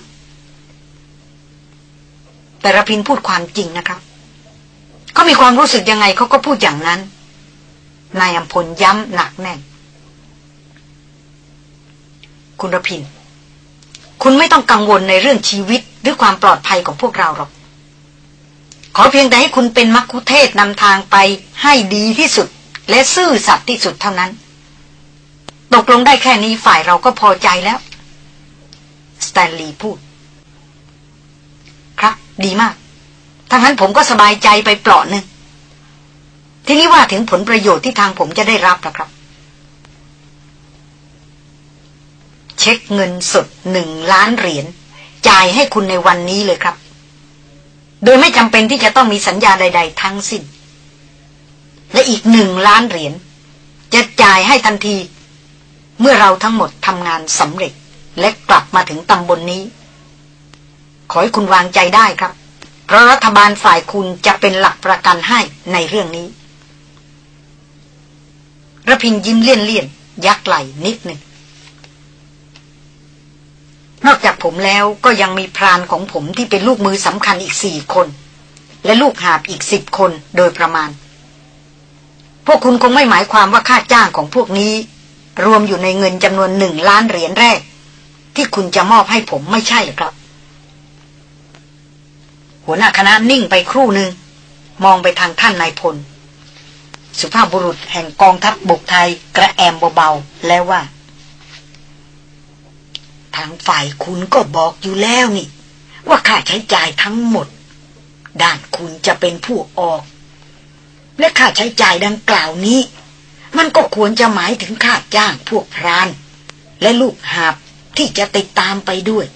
แต่ระพินพูดความจริงนะครับเขามีความรู้สึกยังไงเขาก็พูดอย่างนั้น นายอัมพลย้ำหนักแน่น คุณระพิน คุณไม่ต้องกังวลในเรื่องชีวิตหรือความปลอดภัยของพวกเราหรอก ขอเพียงแต่ให้คุณเป็นมักคุเทศนำทางไปให้ดีที่สุด และซื่อสัตย์ที่สุดเท่านั้น ตกลงได้แค่นี้ฝ่ายเราก็พอใจแล้วสแตนลีย์พูด ครับ ดีมาก ถ้างั้นผมก็สบายใจไปเปราะหนึ่ง ทีนี้ว่าถึงผลประโยชน์ที่ทางผมจะได้รับนะครับ เช็คเงินสดหนึ่งล้านเหรียญจ่ายให้คุณในวันนี้เลยครับ โดยไม่จำเป็นที่จะต้องมีสัญญาใด ๆ ทั้งสิ้น และอีกหนึ่งล้านเหรียญจะจ่ายให้ทันที เมื่อเราทั้งหมดทำงานสำเร็จและกลับมาถึงตำบลนนี้ ขอให้คุณวางใจได้ครับ เพราะรัฐบาลฝ่ายคุณจะเป็นหลักประกันให้ในเรื่องนี้ระพินยิ้มเลี่ยนเลี่ยนยักไหลนิดหนึ่ง นอกจากผมแล้วก็ยังมีพรานของผมที่เป็นลูกมือสำคัญอีกสี่คน และลูกหาบอีกสิบคนโดยประมาณ พวกคุณคงไม่หมายความว่าค่าจ้างของพวกนี้ รวมอยู่ในเงินจำนวนหนึ่งล้านเหรียญแรก ที่คุณจะมอบให้ผมไม่ใช่หรือครับ หัวหน้าคณะนิ่งไปครู่หนึ่งมองไปทางท่านนายพล สุภาพบุรุษแห่งกองทัพบบกไทยกระแอมเบาๆแล้วว่า ทางฝ่ายคุณก็บอกอยู่แล้วนี่ ว่าค่าใช้จ่ายทั้งหมด ด้านคุณจะเป็นผู้ออก และค่าใช้จ่ายดังกล่าวนี้ มันก็ควรจะหมายถึงค่าจ้างพวกพราน และลูกหาบที่จะติดตามไปด้วย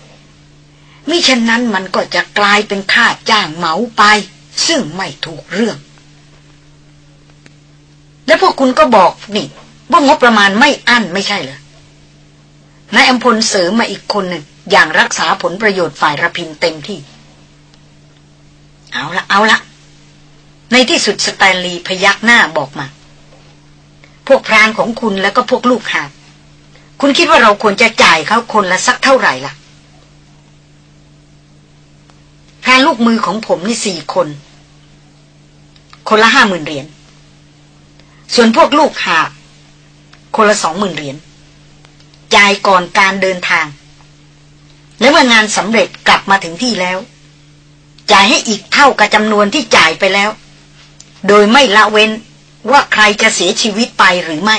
มิฉะนั้นมันก็จะกลายเป็นค่าจ้างเหมาไป ซึ่งไม่ถูกเรื่อง แล้วพวกคุณก็บอกนี่ว่างบประมาณไม่อั้นไม่ใช่เหรอนายอัมพลเสริมมาอีกคนหนึ่งอย่างรักษาผลประโยชน์ฝ่ายระพินเต็มที่ เอาละเอาละ ในที่สุดสแตนลีพยักหน้าบอกมา พวกพรานของคุณแล้วก็พวกลูกหาคุณคิดว่าเราควรจะจ่ายเขาคนละสักเท่าไหร่ล่ะพรานลูกมือของผมนี่สี่คน คนละห้าหมื่นเหรียญ ส่วนพวกลูกหาคนละสองหมื่นเหรียญจ่ายก่อนการเดินทาง และเมื่องานสำเร็จกลับมาถึงที่แล้ว จ่ายให้อีกเท่ากับจำนวนที่จ่ายไปแล้ว โดยไม่ละเว้นว่าใครจะเสียชีวิตไปหรือไม่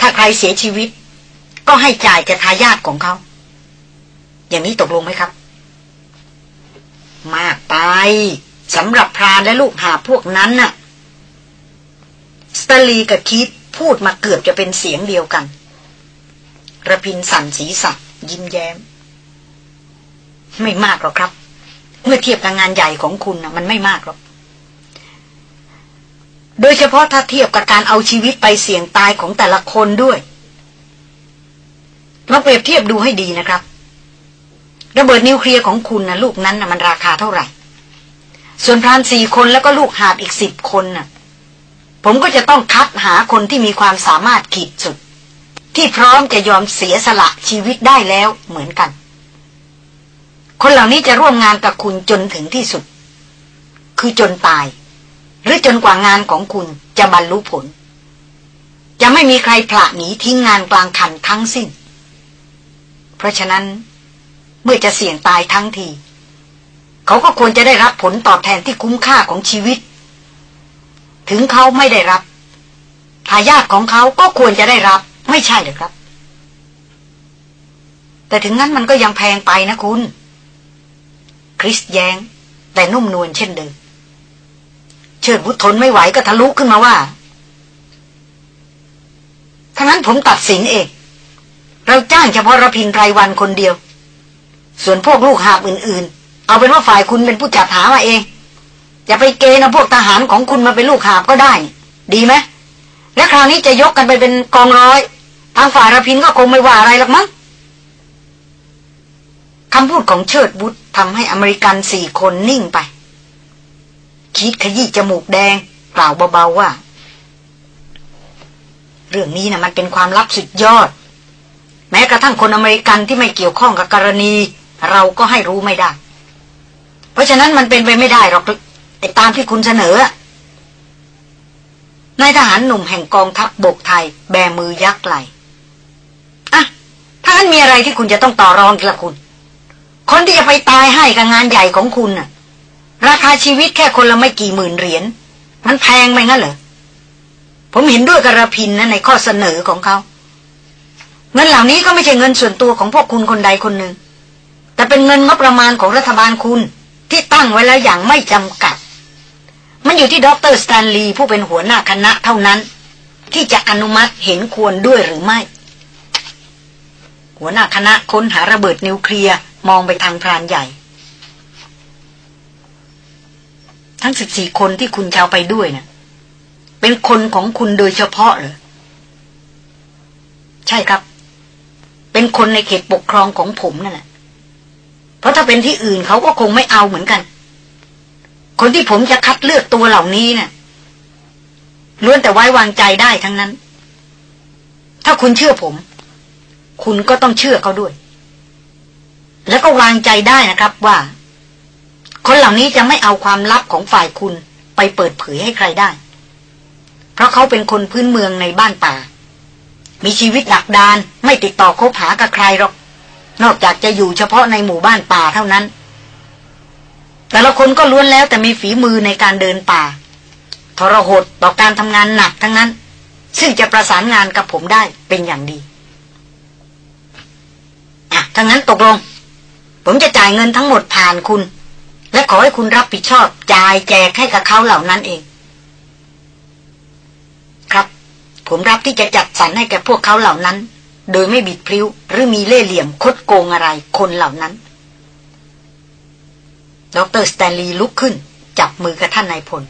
ถ้าใครเสียชีวิต ก็ให้จ่ายแก่ทายาทของเขา อย่างนี้ตกลงไหมครับ มากไปสำหรับพรานและลูกหาพวกนั้นน่ะ สตลีกับคิดพูดมาเกือบจะเป็นเสียงเดียวกันระพินสั่นสีสักยิ้มแย้ม ไม่มากหรอกครับ เมื่อเทียบกับงานใหญ่ของคุณนะมันไม่มากหรอก โดยเฉพาะถ้าเทียบกับการเอาชีวิตไปเสี่ยงตายของแต่ละคนด้วยลองเปรียบเทียบดูให้ดีนะครับ ระเบิดนิวเคลียร์ของคุณนะลูกนั้นนะมันราคาเท่าไหร่ ส่วนพรานสี่คนแล้วก็ลูกหาบอีกสิบคนนะ่ะ ผมก็จะต้องคัดหาคนที่มีความสามารถขีดสุด ที่พร้อมจะยอมเสียสละชีวิตได้แล้วเหมือนกัน คนเหล่านี้จะร่วมงานกับคุณจนถึงที่สุด คือจนตาย หรือจนกว่างานของคุณจะบรรลุผล จะไม่มีใครผละหนีทิ้งงานกลางคันทั้งสิ้น เพราะฉะนั้น เมื่อจะเสี่ยงตายทั้งที เขาก็ควรจะได้รับผลตอบแทนที่คุ้มค่าของชีวิต ถึงเขาไม่ได้รับทายาทของเขาก็ควรจะได้รับ ไม่ใช่หรือครับ แต่ถึงนั้นมันก็ยังแพงไปนะคุณ คริสแยงแต่นุ่มนวลเช่นเดิม เชิดบุตรทนไม่ไหวก็ทะลุขึ้นมาว่าทั้งนั้นผมตัดสินเอง เราจ้างเฉพาะระพินไรวันคนเดียว ส่วนพวกลูกหาบอื่น ๆ เอาเป็นว่าฝ่ายคุณเป็นผู้จัดหามาเอง อย่าไปเกณฑ์เอาพวกทหารของคุณมาเป็นลูกหาบก็ได้ ดีไหมและคราวนี้จะยกกันไปเป็นกองร้อย ทางฝ่ายระพินก็คงไม่ว่าอะไรหรอกมั้งคำพูดของเชิดบุตรทำให้อเมริกันสี่คนนิ่งไป คิดขยี้จมูกแดง กล่าวเบาๆว่า เรื่องนี้นะมันเป็นความลับสุดยอด แม้กระทั่งคนอเมริกันที่ไม่เกี่ยวข้องกับกรณี เราก็ให้รู้ไม่ได้ เพราะฉะนั้นมันเป็นไปไม่ได้หรอกไอ้ตามที่คุณเสนอนายทหารหนุ่มแห่งกองทัพบบกไทย แบมือยักไหลอะถ้างั้นมีอะไรที่คุณจะต้องต่อรองกละคุณ คนที่จะไปตายให้กับงานใหญ่ของคุณน่ะ ราคาชีวิตแค่คนละไม่กี่หมื่นเหรียญ มันแพงไหมงั้นเหรอ ผมเห็นด้วยกับระพินนะในข้อเสนอของเขา เงินเหล่านี้ก็ไม่ใช่เงินส่วนตัวของพวกคุณคนใดคนหนึ่ง แต่เป็นเงินงบประมาณของรัฐบาลคุณที่ตั้งไว้แล้วอย่างไม่จำกัด มันอยู่ที่ด็อกเตอร์สแตนลีย์ผู้เป็นหัวหน้าคณะเท่านั้น ที่จะอนุมัติเห็นควรด้วยหรือไม่ หัวหน้าคณะค้นหาระเบิดนิวเคลียร์มองไปทางพรานใหญ่ ทั้งสิบสี่คนที่คุณจะเอาไปด้วยนะ่ะ เป็นคนของคุณโดยเฉพาะเหรอ ใช่ครับ เป็นคนในเขตปกครองของผมนั่นแหละเพราะถ้าเป็นที่อื่นเขาก็คงไม่เอาเหมือนกัน คนที่ผมจะคัดเลือกตัวเหล่านี้เนะ่ยล้วนแต่ไว้วางใจได้ทั้งนั้น ถ้าคุณเชื่อผม คุณก็ต้องเชื่อเขาด้วย แล้วก็วางใจได้นะครับว่า คนเหล่านี้จะไม่เอาความลับของฝ่ายคุณไปเปิดเผยให้ใครได้ เพราะเขาเป็นคนพื้นเมืองในบ้านป่า มีชีวิตหลักดานไม่ติดต่อคบหากับใครหรอก นอกจากจะอยู่เฉพาะในหมู่บ้านป่าเท่านั้น แต่ละคนก็ล้วนแล้วแต่มีฝีมือในการเดินป่า ทรหดต่อการทำงานหนักทั้งนั้น ซึ่งจะประสานงานกับผมได้เป็นอย่างดีอะทั้งนั้นตกลง ผมจะจ่ายเงินทั้งหมดผ่านคุณ และขอให้คุณรับผิดชอบจ่ายแจกให้กับเขาเหล่านั้นเอง ครับ ผมรับที่จะจัดสรรให้แก่พวกเขาเหล่านั้น โดยไม่บิดพลิ้ว หรือมีเล่ห์เหลี่ยมคดโกงอะไรคนเหล่านั้น ดรสแตนลีย์ลุกขึ้น จับมือกับท่านนายพล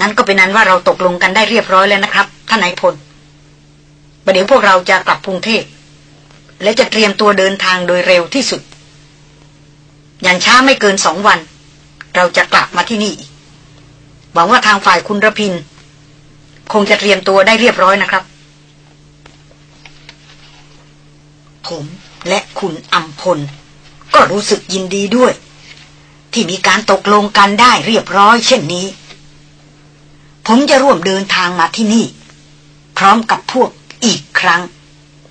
นั้นก็เป็นนั้นว่าเราตกลงกันได้เรียบร้อยแล้วนะครับ ท่านนายพลประเดี๋ยวพวกเราจะกลับกรุงเทพและจะเตรียมตัวเดินทางโดยเร็วที่สุด อย่างช้าไม่เกินสองวัน เราจะกลับมาที่นี่ หวังว่าทางฝ่ายคุณระพิน คงจะเตรียมตัวได้เรียบร้อยนะครับ ผมและคุณอัมพล ก็รู้สึกยินดีด้วย ที่มีการตกลงกันได้เรียบร้อยเช่นนี้ ผมจะร่วมเดินทางมาที่นี่ พร้อมกับพวกอีกครั้ง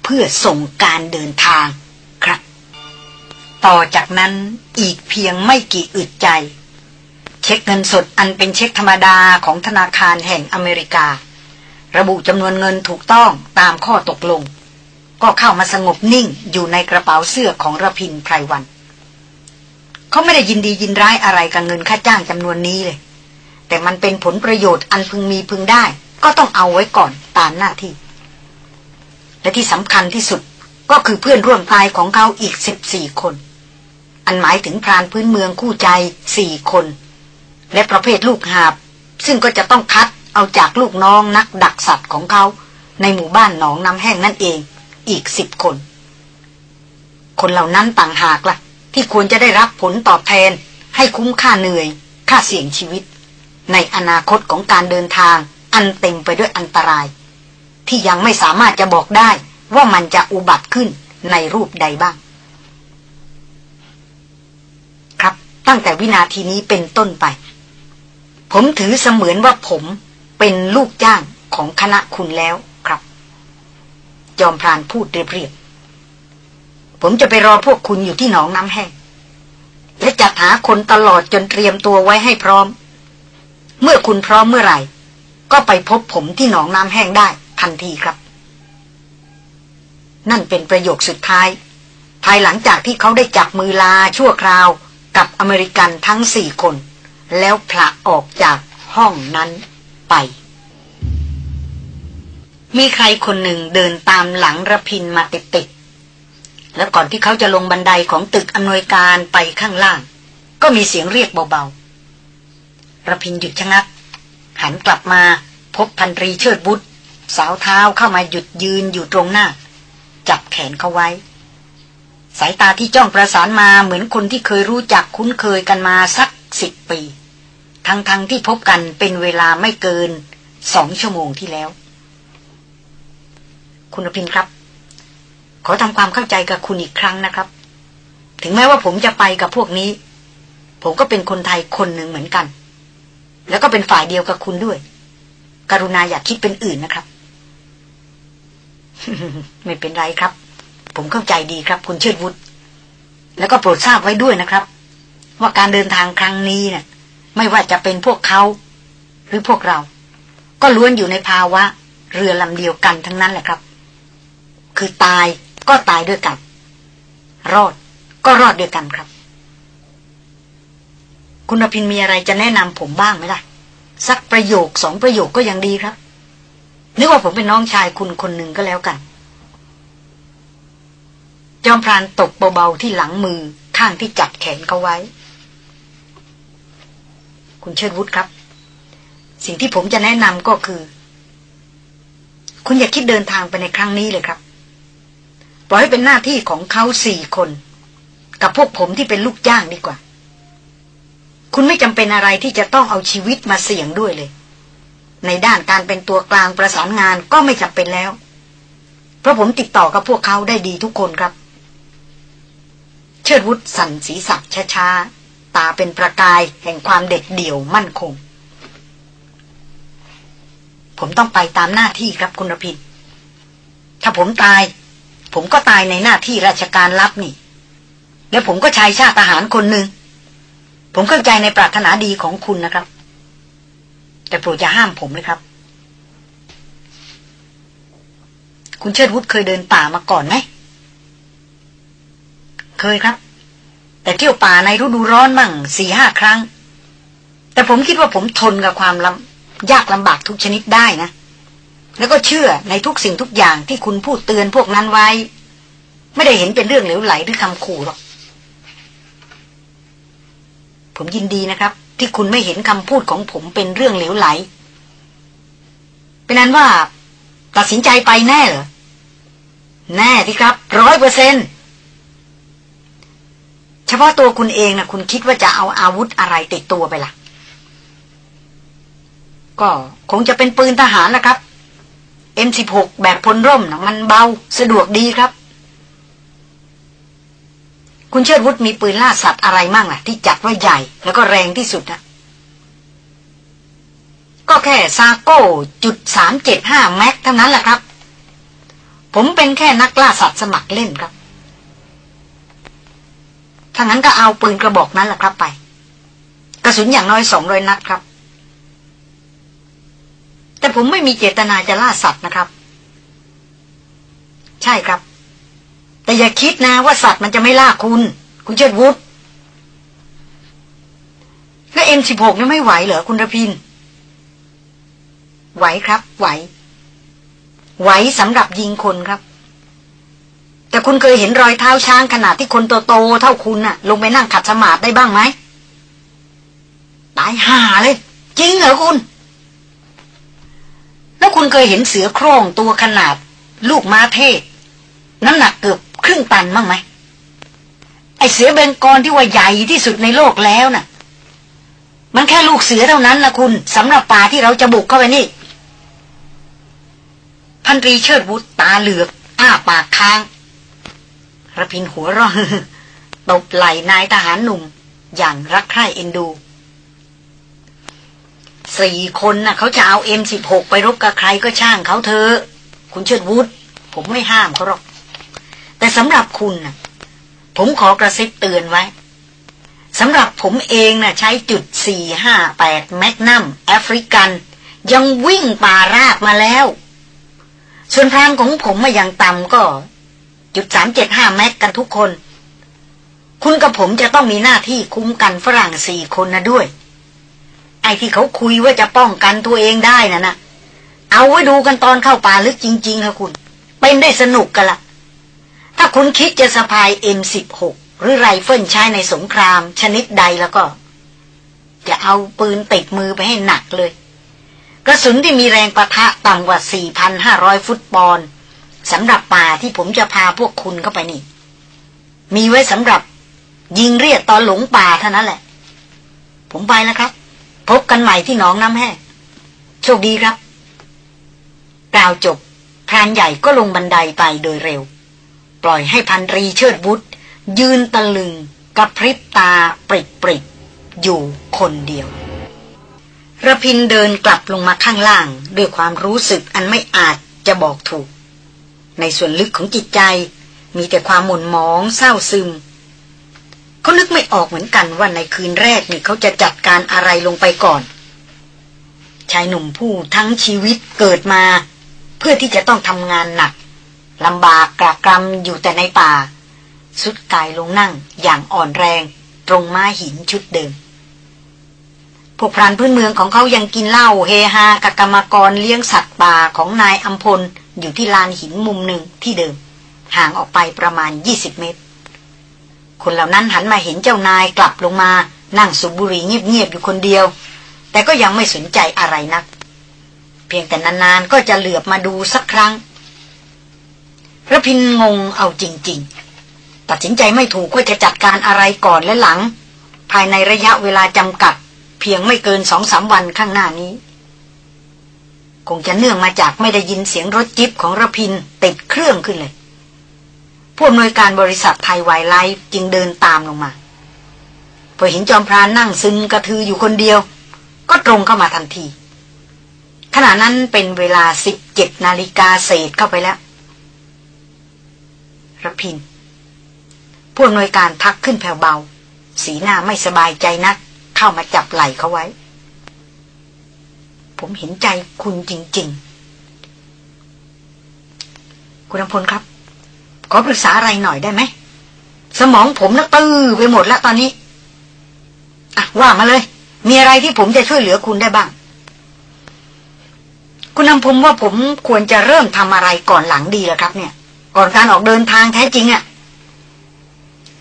เพื่อส่งการเดินทาง ต่อจากนั้นอีกเพียงไม่กี่อึดใจ เช็คเงินสดอันเป็นเช็คธรรมดาของธนาคารแห่งอเมริกา ระบุจำนวนเงินถูกต้องตามข้อตกลง ก็เข้ามาสงบนิ่งอยู่ในกระเป๋าเสื้อของระพินไพรวัน เขาไม่ได้ยินดียินร้ายอะไรกับเงินค่าจ้างจำนวนนี้เลย แต่มันเป็นผลประโยชน์อันพึงมีพึงได้ ก็ต้องเอาไว้ก่อนตามหน้าที่ และที่สำคัญที่สุดก็คือเพื่อนร่วมตายของเขาอีกสิบสี่คน อันหมายถึงพรานพื้นเมืองคู่ใจสี่คน และประเภทลูกหาบ ซึ่งก็จะต้องคัดเอาจากลูกน้องนักดักสัตว์ของเขา ในหมู่บ้านหนองน้ำแห้งนั่นเองอีกสิบคน คนเหล่านั้นต่างหากละ่ะ ที่ควรจะได้รับผลตอบแทน ให้คุ้มค่าเหนื่อย ค่าเสี่ยงชีวิต ในอนาคตของการเดินทางอันเต็มไปด้วยอันตราย ที่ยังไม่สามารถจะบอกได้ว่ามันจะอุบัติขึ้นในรูปใดบ้าง ครับ ตั้งแต่วินาทีนี้เป็นต้นไป ผมถือเสมือนว่าผมเป็นลูกจ้างของคณะคุณแล้วครับ จอมพรานพูดเรียบผมจะไปรอพวกคุณอยู่ที่หนองน้ำแห้งและจัดหาคนตลอดจนเตรียมตัวไว้ให้พร้อม เมื่อคุณพร้อมเมื่อไหร่ ก็ไปพบผมที่หนองน้ำแห้งได้ทันทีครับ นั่นเป็นประโยคสุดท้าย ภายหลังจากที่เขาได้จับมือลาชั่วคราว กับอเมริกันทั้งสี่คน แล้วผละออกจากห้องนั้นไป มีใครคนหนึ่งเดินตามหลังระพินมาติดๆแล้วก่อนที่เขาจะลงบันไดของตึกอำนวยการไปข้างล่าง ก็มีเสียงเรียกเบาๆระพินหยุดชะงัก หันกลับมาพบพันตรีเชิดบุตรสาวเท้าเข้ามาหยุดยืนอยู่ตรงหน้า จับแขนเขาไว้ สายตาที่จ้องประสานมาเหมือนคนที่เคยรู้จักคุ้นเคยกันมาสักสิบปี ทั้งๆทที่พบกันเป็นเวลาไม่เกินสองชั่วโมงที่แล้ว คุณพินครับ ขอทำความเข้าใจกับคุณอีกครั้งนะครับ ถึงแม้ว่าผมจะไปกับพวกนี้ ผมก็เป็นคนไทยคนหนึ่งเหมือนกัน แล้วก็เป็นฝ่ายเดียวกับคุณด้วย กรุณาอย่าคิดเป็นอื่นนะครับ ไม่เป็นไรครับ ผมเข้าใจดีครับ คุณเชิดวุฒิแล้วก็โปรดทราบไว้ด้วยนะครับ ว่าการเดินทางครั้งนี้เนะ่ย ไม่ว่าจะเป็นพวกเขา หรือพวกเรา ก็ล้วนอยู่ในภาวะ เรือลำเดียวกันทั้งนั้นแหละครับ คือตายก็ตายด้วยกัน รอดก็รอดด้วยกันครับ คุณพินมีอะไรจะแนะนำผมบ้างไหมล่ะ สักประโยคสองประโยคก็ยังดีครับนึกว่าผมเป็นน้องชายคุณคนหนึ่งก็แล้วกัน จอมพรานตกเบาๆที่หลังมือข้างที่จับแขนเขาไว้ คุณเชิดวุฒิครับ สิ่งที่ผมจะแนะนำก็คือ คุณอย่าคิดเดินทางไปในครั้งนี้เลยครับ ปล่อยให้เป็นหน้าที่ของเขาสี่คน กับพวกผมที่เป็นลูกจ้างดีกว่า คุณไม่จำเป็นอะไรที่จะต้องเอาชีวิตมาเสี่ยงด้วยเลย ในด้านการเป็นตัวกลางประสานงานก็ไม่จำเป็นแล้ว เพราะผมติดต่อกับพวกเขาได้ดีทุกคนครับ เชิดวุฒสั่นสีสักช้าๆ ตาเป็นประกายแห่งความเด็ดเดี่ยวมั่นคง ผมต้องไปตามหน้าที่ครับคุณรพินถ้าผมตาย ผมก็ตายในหน้าที่ราชการลับนี่ แล้วผมก็ชายชาติทหารคนหนึ่ง ผมเข้าใจในปรารถนาดีของคุณนะครับ แต่โปรดอย่าห้ามผมเลยครับ คุณเชิดวุฒเคยเดินป่ามาก่อนไหม เคยครับ แต่เที่ยวป่าในฤดูร้อนมั่งสี่ห้าครั้ง แต่ผมคิดว่าผมทนกับความลำยากลำบากทุกชนิดได้นะ แล้วก็เชื่อในทุกสิ่งทุกอย่างที่คุณพูดเตือนพวกนั้นไว้ ไม่ได้เห็นเป็นเรื่องเหลวไหลหรือคำขู่หรอก ผมยินดีนะครับ ที่คุณไม่เห็นคำพูดของผมเป็นเรื่องเหลวไหล เป็นนั้นว่า ตัดสินใจไปแน่เหรอแน่ที่ครับร้อยเปอร์เซนต์ เฉพาะตัวคุณเองนะคุณคิดว่าจะเอาอาวุธอะไรติดตัวไปละ่ะ ก็คงจะเป็นปืนทหารละครับ M16 แบบพลร่มนะมันเบาสะดวกดีครับ คุณเชิดวุฒมีปืนล่าสัตว์อะไรมั่งล่ะ ที่จัดว่าใหญ่แล้วก็แรงที่สุดนะก็แค่ซาโก้จุดสามเจ็ดห้าแม็กเท่านั้นแหละครับ ผมเป็นแค่นักล่าสัตว์สมัครเล่นครับ ถ้างั้นก็เอาปืนกระบอกนั้นแหละครับไป กระสุนอย่างน้อยสองร้อยนัดครับ แต่ผมไม่มีเจตนาจะล่าสัตว์นะครับ ใช่ครับ แต่อย่าคิดนะว่าสัตว์มันจะไม่ล่าคุณ คุณเชิดวุฒแล้วเอ็มสิบหกนี่ไม่ไหวเหรอคุณระพิน ไหวครับ ไหว ไหวสำหรับยิงคนครับ แต่คุณเคยเห็นรอยเท้าช้างขนาดที่คนโตๆเท่าคุณน่ะ ลงไปนั่งขัดสมาธิได้บ้างไหมตายห่าเลย จริงเหรอคุณ แล้วคุณเคยเห็นเสือโคร่งตัวขนาด ลูกม้าเทศ น้ำหนักเกือบครึ่งตันบ้างไหมไอเสือเบงกอลที่ว่าใหญ่ที่สุดในโลกแล้วน่ะ มันแค่ลูกเสือเท่านั้นนะคุณสำหรับป่าที่เราจะบุกเข้าไปนี่พันตรีเชิดวุฒตาเหลือกอ้าปากค้าง ระพินหัวร้อนตบไหล่นายทหารหนุ่ม อย่างรักใคร่เอ็นดู สี่คนนะ่ะเขาจะเอาเอ็มสิบหกไปรบกับใครก็ช่างเขาเธอคุณเชิดวุฒผมไม่ห้ามเขาหรอก แต่สำหรับคุณนะ่ะผมขอกระซิบเตือนไว้สำหรับผมเองนะ่ะใช้จุดสี่ห้าแปดแมกนัมแอฟริกัน ยังวิ่งป่ารากมาแล้ว ส่วนพรางของผมมาอย่างต่ำก็ จุดสามเจ็ดห้าแม็กกันทุกคน คุณกับผมจะต้องมีหน้าที่คุ้มกันฝรั่งสี่คนนะด้วย ไอ้ที่เขาคุยว่าจะป้องกันตัวเองได้นะนะเอาไว้ดูกันตอนเข้าป่าลึกจริงๆค่ะคุณ เป็นได้สนุกกันละถ้าคุณคิดจะสะพาย M16 หรือไรเฟิลใช้ในสงครามชนิดใดแล้วก็ จะเอาปืนติดมือไปให้หนักเลย กระสุนที่มีแรงประทะต่ำกว่า 4,500 ฟุตบอล สำหรับป่าที่ผมจะพาพวกคุณเข้าไปนี่ มีไว้สำหรับ ยิงเรียกตอนหลงป่าเท่านั้นแหละ ผมไปแล้วครับ พบกันใหม่ที่หนองน้ำแห้งโชคดีครับกล่าวจบพรานใหญ่ก็ลงบันไดไปโดยเร็ว ปล่อยให้พันรีเชิดบุตรยืนตะลึงกระพริบตาปริบปริบอยู่คนเดียวระพินเดินกลับลงมาข้างล่าง ด้วยความรู้สึกอันไม่อาจจะบอกถูก ในส่วนลึกของจิตใจ มีแต่ความหม่นหมองเศร้าซึม เขานึกไม่ออกเหมือนกันว่าในคืนแรกนี่เขาจะจัดการอะไรลงไปก่อน ชายหนุ่มผู้ทั้งชีวิตเกิดมา เพื่อที่จะต้องทำงานหนักลำบากกระกรำอยู่แต่ในป่า สุดกายลงนั่งอย่างอ่อนแรง ตรงม้าหินชุดเดิมพวกพรานพื้นเมืองของเขายังกินเหล้าเฮฮากับกรรมกรเลี้ยงสัตว์ป่าของนายอัมพล อยู่ที่ลานหินมุมหนึ่งที่เดิม ห่างออกไปประมาณ 20 เมตร คนเหล่านั้นหันมาเห็นเจ้านายกลับลงมา นั่งสูบบุหรี่เงียบๆอยู่คนเดียว แต่ก็ยังไม่สนใจอะไรนัก เพียงแต่นานๆก็จะเหลือบมาดูสักครั้งระพินงงเอาจริง ๆ ตัดสินใจไม่ถูกว่าจะจัดการอะไรก่อนและหลัง ภายในระยะเวลาจำกัด เพียงไม่เกินสองสามวันข้างหน้านี้ คงจะเนื่องมาจากไม่ได้ยินเสียงรถจิ๊บของระพินติดเครื่องขึ้นเลย ผู้อำนวยการบริษัทไทยไวไลฟ์จึงเดินตามลงมา พอเห็นจอมพรานนั่งซึมกระทืออยู่คนเดียว ก็ตรงเข้ามาทันที ขณะนั้นเป็นเวลาสิบเจ็ดนาฬิกาเศษเข้าไปแล้วระพิน ผู้อำนวยการพักขึ้นแผ่วเบา สีหน้าไม่สบายใจนัก เข้ามาจับไหล่เขาไว้ ผมเห็นใจคุณจริง ๆ คุณอำพลครับ ขอปรึกษาอะไรหน่อยได้ไหม สมองผมนะตื้อไปหมดแล้วตอนนี้ อะว่ามาเลย มีอะไรที่ผมจะช่วยเหลือคุณได้บ้าง คุณนำพมว่าผมควรจะเริ่มทำอะไรก่อนหลังดีล่ะครับ เนี่ย ก่อนการออกเดินทางแท้จริงอะ่ะ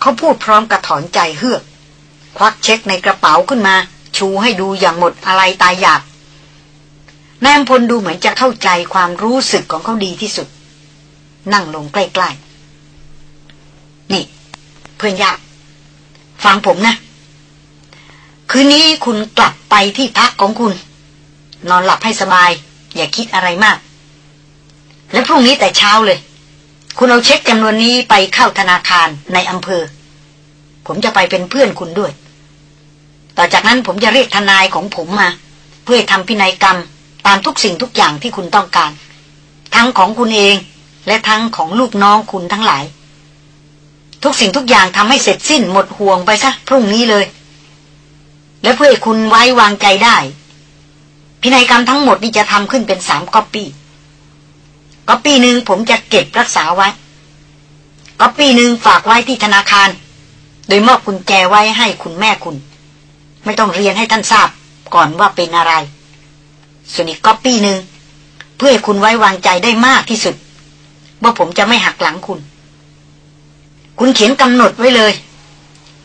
เขาพูดพร้อมกระถอนใจเฮือก ควักเช็คในกระเป๋าขึ้นมา ชูให้ดูอย่างหมดอะไรตายอยาก นายพลดูเหมือนจะเข้าใจความรู้สึกของเขาดีที่สุด นั่งลงใกล้ๆ นี่ เพื่อนยาก ฟังผมนะ คืนนี้คุณกลับไปที่พักของคุณ นอนหลับให้สบาย อย่าคิดอะไรมาก และพรุ่งนี้แต่เช้าเลย คุณเอาเช็คจำนวนนี้ไปเข้าธนาคารในอำเภอ ผมจะไปเป็นเพื่อนคุณด้วย ต่อจากนั้นผมจะเรียกทนายของผมมา เพื่อทำพินัยกรรม ตามทุกสิ่งทุกอย่างที่คุณต้องการ ทั้งของคุณเองและทั้งของลูกน้องคุณทั้งหลาย ทุกสิ่งทุกอย่างทำให้เสร็จสิ้นหมดห่วงไปซะพรุ่งนี้เลย และเพื่อให้คุณไว้วางใจได้ พินัยกรรมทั้งหมดนี่จะทำขึ้นเป็นสามก๊อปปี้ก็ปีหนึ่งผมจะเก็บรักษาไว้ก็ปีหนึ่งฝากไว้ที่ธนาคาร โดยมอบกุญแจไว้ให้คุณแม่คุณ ไม่ต้องเรียนให้ท่านทราบก่อนว่าเป็นอะไร ส่วนอีกก็ปีหนึ่งเพื่อให้คุณไว้วางใจได้มากที่สุด ว่าผมจะไม่หักหลังคุณ คุณเขียนกำหนดไว้เลย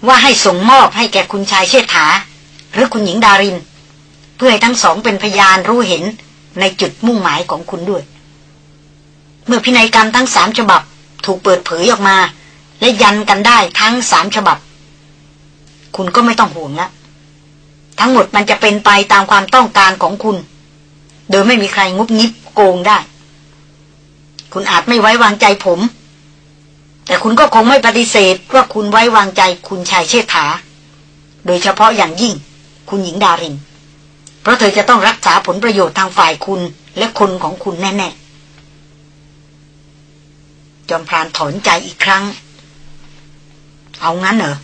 ว่าให้ส่งมอบให้แก่คุณชายเชษฐา หรือคุณหญิงดาริน เพื่อให้ทั้งสองเป็นพยานรู้เห็นในจุดมุ่งหมายของคุณด้วย เมื่อพินัยกรรมทั้งสามฉบับ ถูกเปิดเผยออกมา และยันกันได้ทั้งสามฉบับ คุณก็ไม่ต้องห่วงและทั้งหมดมันจะเป็นไปตามความต้องการของคุณ โดยไม่มีใครงุบงิบโกงได้ คุณอาจไม่ไว้วางใจผม แต่คุณก็คงไม่ปฏิเสธว่าคุณไว้วางใจคุณชายเชษฐา โดยเฉพาะอย่างยิ่ง คุณหญิงดาริน เพราะเธอจะต้องรักษาผลประโยชน์ทางฝ่ายคุณและคนของคุณแน่ ๆ จอมพรานถอนใจอีกครั้ง เอางั้นเหรอ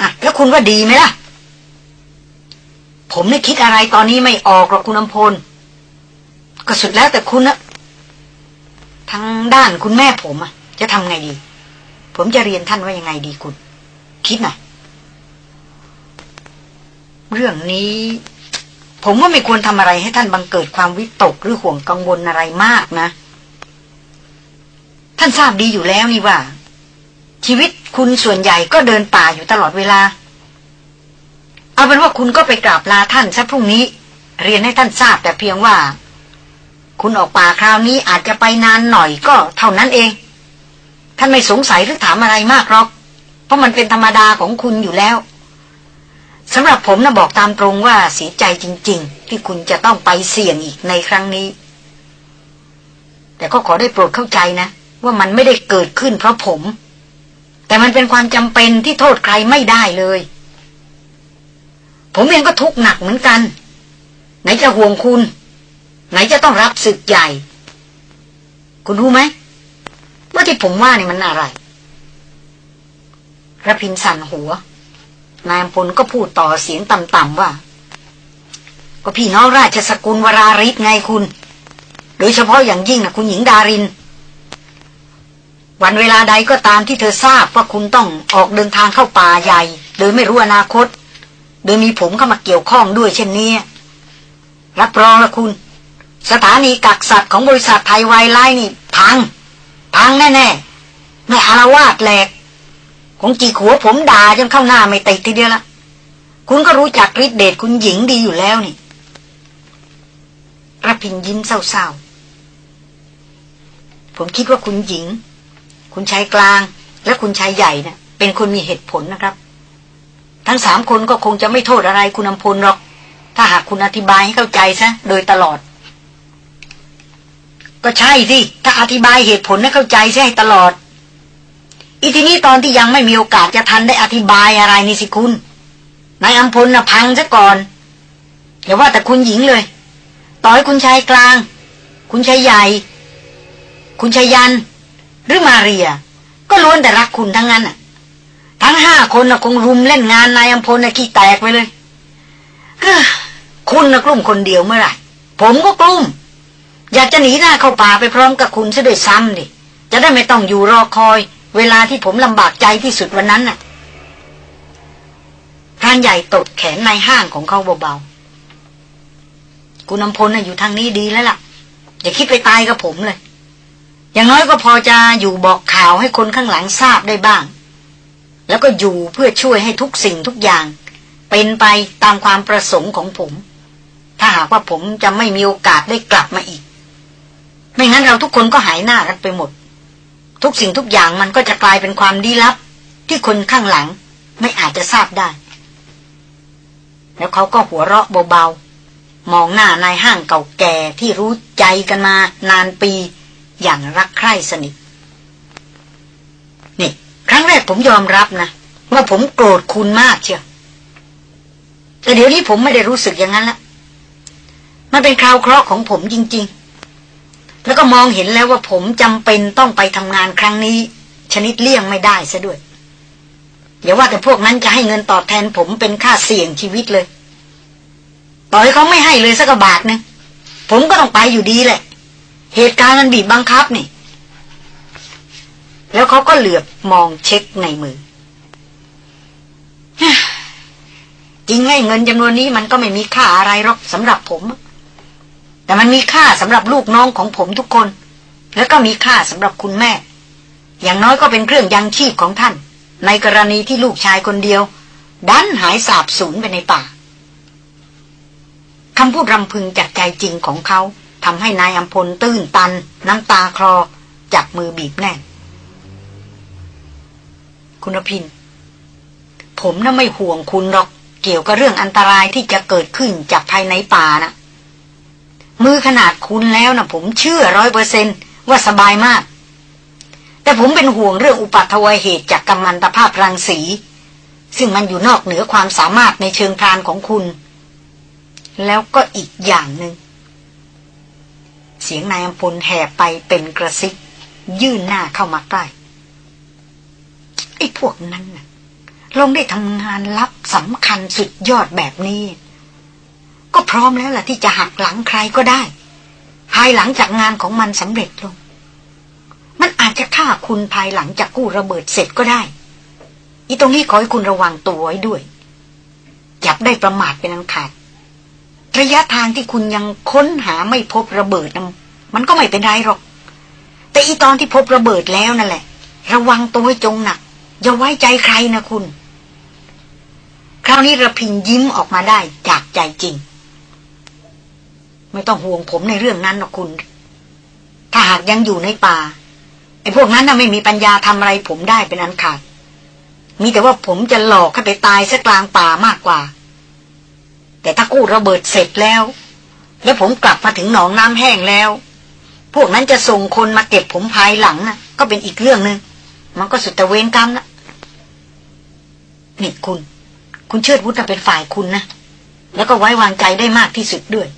อะแล้วคุณว่าดีไหมล่ะ ผมไม่คิดอะไรตอนนี้ไม่ออกหรอกคุณอำพล ก็สุดแล้วแต่คุณนะทางด้านคุณแม่ผมอะจะทำไงดี ผมจะเรียนท่านว่ายังไงดีคุณ คิดหน่อยเรื่องนี้ ผมว่าไม่ควรทำอะไรให้ท่านบังเกิดความวิตกหรือห่วงกังวลอะไรมากนะ ท่านทราบดีอยู่แล้วนี่ว่า ชีวิตคุณส่วนใหญ่ก็เดินป่าอยู่ตลอดเวลา เอาเป็นว่าคุณก็ไปกราบลาท่านซะพรุ่งนี้ เรียนให้ท่านทราบแต่เพียงว่า คุณออกป่าคราวนี้อาจจะไปนานหน่อยก็เท่านั้นเอง ท่านไม่สงสัยหรือถามอะไรมากหรอก เพราะมันเป็นธรรมดาของคุณอยู่แล้วสำหรับผมนะบอกตามตรงว่าเสียใจจริง ๆ ที่คุณจะต้องไปเสี่ยงอีกในครั้งนี้ แต่ก็ขอได้โปรดเข้าใจนะ ว่ามันไม่ได้เกิดขึ้นเพราะผม แต่มันเป็นความจำเป็นที่โทษใครไม่ได้เลย ผมเองก็ทุกข์หนักเหมือนกัน ไหนจะห่วงคุณ ไหนจะต้องรับศึกใหญ่ คุณรู้ไหมว่าที่ผมว่านี่มันอะไรระพินสั่นหัว นายพลก็พูดต่อเสียงต่ำๆว่า ก็พี่น้องราชสกุลวราริศไงคุณ โดยเฉพาะอย่างยิ่งนะคุณหญิงดาริน วันเวลาใดก็ตามที่เธอทราบว่าคุณต้องออกเดินทางเข้าป่าใหญ่ โดยไม่รู้อนาคต โดยมีผมเข้ามาเกี่ยวข้องด้วยเช่นนี้รับรองละคุณ สถานีกักสัตว์ของบริษัทไทยไวไลนี่ พัง พังแน่ๆไม่อารวาสแหลกคงจีขัวผมด่าจนเข้าหน้าไม่ติดทีเดียวละคุณก็รู้จักฤทธิเดชคุณหญิงดีอยู่แล้วนี่ระพินยิ้มเศร้าๆ ผมคิดว่าคุณหญิง คุณชายกลาง และคุณชายใหญ่นะ่ะเป็นคนมีเหตุผลนะครับ ทั้งสามคนก็คงจะไม่โทษอะไรคุณอำพลหรอก ถ้าหากคุณอธิบายให้เข้าใจซะโดยตลอด ก็ใช่สิ ถ้าอธิบายเหตุผลให้เข้าใจใช่ตลอด อีทีนี้ตอนที่ยังไม่มีโอกาสจะทันได้อธิบายอะไรนี่สิคุณ นายอัมพลนะพังซะก่อนอย่าว่าแต่คุณหญิงเลย ต่อให้คุณชายกลาง คุณชายใหญ่ คุณชายยัน หรือมาเรีย ก็ล้วนแต่รักคุณทั้งนั้นอะ ทั้งห้าคนนะคงรุมเล่นงานนายอัมพลนะขี้แตกไปเลยคุณนะกลุ่มคนเดียวเมื่อไหร่ผมก็กลุ่ม อยากจะหนีหน้าเข้าป่าไปพร้อมกับคุณซะด้วยซ้ำดิจะได้ไม่ต้องอยู่รอคอย เวลาที่ผมลำบากใจที่สุดวันนั้นน่ะพรานใหญ่ตดแขนในห้างของเขาเบาๆคุณนำพลน่ะอยู่ทางนี้ดีแล้วล่ะ อย่าคิดไปตายกับผมเลย อย่างน้อยก็พอจะอยู่บอกข่าวให้คนข้างหลังทราบได้บ้าง แล้วก็อยู่เพื่อช่วยให้ทุกสิ่งทุกอย่าง เป็นไปตามความประสงค์ของผม ถ้าหากว่าผมจะไม่มีโอกาสได้กลับมาอีก ไม่งั้นเราทุกคนก็หายหน้ากันไปหมด ทุกสิ่งทุกอย่างมันก็จะกลายเป็นความดีลับ ที่คนข้างหลังไม่อาจจะทราบได้ แล้วเขาก็หัวเราะเบาๆ มองหน้านายห้างเก่าแก่ที่รู้ใจกันมานานปี อย่างรักใคร่สนิทนี่ ครั้งแรกผมยอมรับนะ ว่าผมโกรธคุณมากเชียวแต่เดี๋ยวนี้ผมไม่ได้รู้สึกอย่างนั้นละมันเป็นคราวเคราะห์ของผมจริง ๆ แล้วก็มองเห็นแล้วว่าผมจำเป็นต้องไปทำงานครั้งนี้ ชนิดเลี่ยงไม่ได้ซะด้วยอย่าว่าแต่พวกนั้นจะให้เงินตอบแทนผมเป็นค่าเสี่ยงชีวิตเลย ต่อให้เขาไม่ให้เลยสักบาทนึงผมก็ต้องไปอยู่ดีแหละ เหตุการณ์มันบีบบังคับนี่ แล้วเขาก็เหลือบมองเช็คในมือ จริงไงเงินจำนวนนี้มันก็ไม่มีค่าอะไรหรอกสำหรับผม แต่มันมีค่าสำหรับลูกน้องของผมทุกคน แล้วก็มีค่าสำหรับคุณแม่ อย่างน้อยก็เป็นเครื่องยังชีพของท่าน ในกรณีที่ลูกชายคนเดียว ดันหายสาบสูญไปในป่าคำพูดรำพึงจากใจจริงของเขาทำให้นายอัมพลตื้นตัน น้ำตาคลอจับมือบีบแน่น คุณพิน ผมน่ะไม่ห่วงคุณหรอก เกี่ยวกับเรื่องอันตรายที่จะเกิดขึ้นจากภายในป่านะมือขนาดคุณแล้วนะผมเชื่อร้อยเปอร์เซนว่าสบายมาก แต่ผมเป็นห่วงเรื่องอุปัตวเหตุจากกัมมันตภาพรังสี ซึ่งมันอยู่นอกเหนือความสามารถในเชิงพรานของคุณ แล้วก็อีกอย่างหนึง่งเสียงนายอำพลแห่ไปเป็นกระซิบยื่นหน้าเข้ามาใกล้ ไอ้พวกนั้นน่ะลงได้ทำงานลับสำคัญสุดยอดแบบนี้ ก็พร้อมแล้วล่ะที่จะหักหลังใครก็ได้ ภายหลังจากงานของมันสำเร็จลง มันอาจจะฆ่าคุณภายหลังจากกู้ระเบิดเสร็จก็ได้ อีตรงนี้ขอให้คุณระวังตัวไว้ด้วยจับได้ประมาทเป็นอันขาดระยะทางที่คุณยังค้นหาไม่พบระเบิดมันก็ไม่เป็นไรหรอก แต่อีตอนที่พบระเบิดแล้วนั่นแหละ ระวังตัวให้จงหนัก อย่าไว้ใจใครนะคุณ คราวนี้ระพินยิ้มออกมาได้จากใจจริง ไม่ต้องห่วงผมในเรื่องนั้นหรอกคุณ ถ้าหากยังอยู่ในป่าไอ้พวกนั้นน่ะไม่มีปัญญาทำอะไรผมได้เป็นอันขาด มีแต่ว่าผมจะหลอกให้ไปตายซะกลางป่ามากกว่า แต่ถ้ากู้ระเบิดเสร็จแล้ว แล้วผมกลับมาถึงหนองน้ำแห้งแล้ว พวกนั้นจะส่งคนมาเก็บผมภายหลังนะก็เป็นอีกเรื่องหนึง่ง มันก็สุดตะเวนกรรมละนี่คุณ คุณเชิดวุฒิเป็นฝ่ายคุณนะ แล้วก็ไว้วางใจได้มากที่สุดด้วย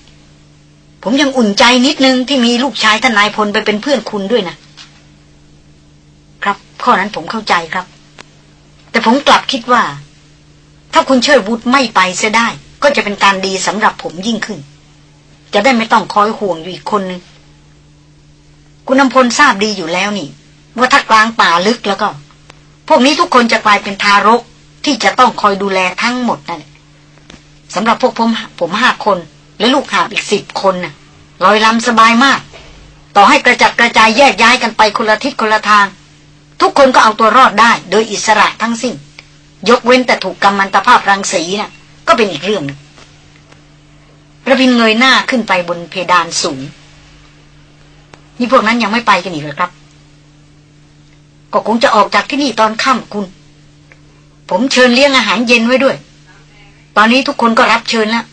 ผมยังอุ่นใจนิดนึงที่มีลูกชายทนายพลไปเป็นเพื่อนคุณด้วยนะ ครับ ข้อนั้นผมเข้าใจครับ แต่ผมกลับคิดว่า ถ้าคุณเชิดวุฒิไม่ไปเสียได้ ก็จะเป็นการดีสำหรับผมยิ่งขึ้น จะได้ไม่ต้องคอยห่วงอยู่อีกคนนึงคุณนำพลทราบดีอยู่แล้วนี่ ว่าถ้ากลางป่าลึกแล้วก็ พวกนี้ทุกคนจะกลายเป็นทารกที่จะต้องคอยดูแลทั้งหมดนั่นสำหรับพวกผมผมห้าคน และลูกหาบอีกสิบคนน่ะลอยลำสบายมาก ต่อให้กระจัดกระจายแยกย้ายกันไปคนละทิศคนละทาง ทุกคนก็เอาตัวรอดได้โดยอิสระทั้งสิ้น ยกเว้นแต่ถูกกำมันตภาพรังสีน่ะ ก็เป็นอีกเรื่องหนึงระพินเงยหน้าขึ้นไปบนเพดานสูง นี่พวกนั้นยังไม่ไปกันอีกเลยครับ ก็คงจะออกจากที่นี่ตอนค่ำคุณ ผมเชิญเลี้ยงอาหารเย็นไว้ด้วย ตอนนี้ทุกคนก็รับเชิญแล้ว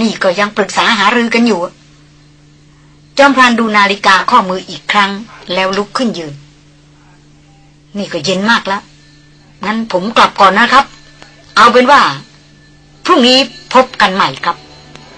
นี่ก็ยังปรึกษาหารือกันอยู่ จอมพรานดูนาฬิกาข้อมืออีกครั้ง แล้วลุกขึ้นยืน นี่ก็เย็นมากแล้ว งั้นผมกลับก่อนนะครับ เอาเป็นว่า พรุ่งนี้พบกันใหม่ครับ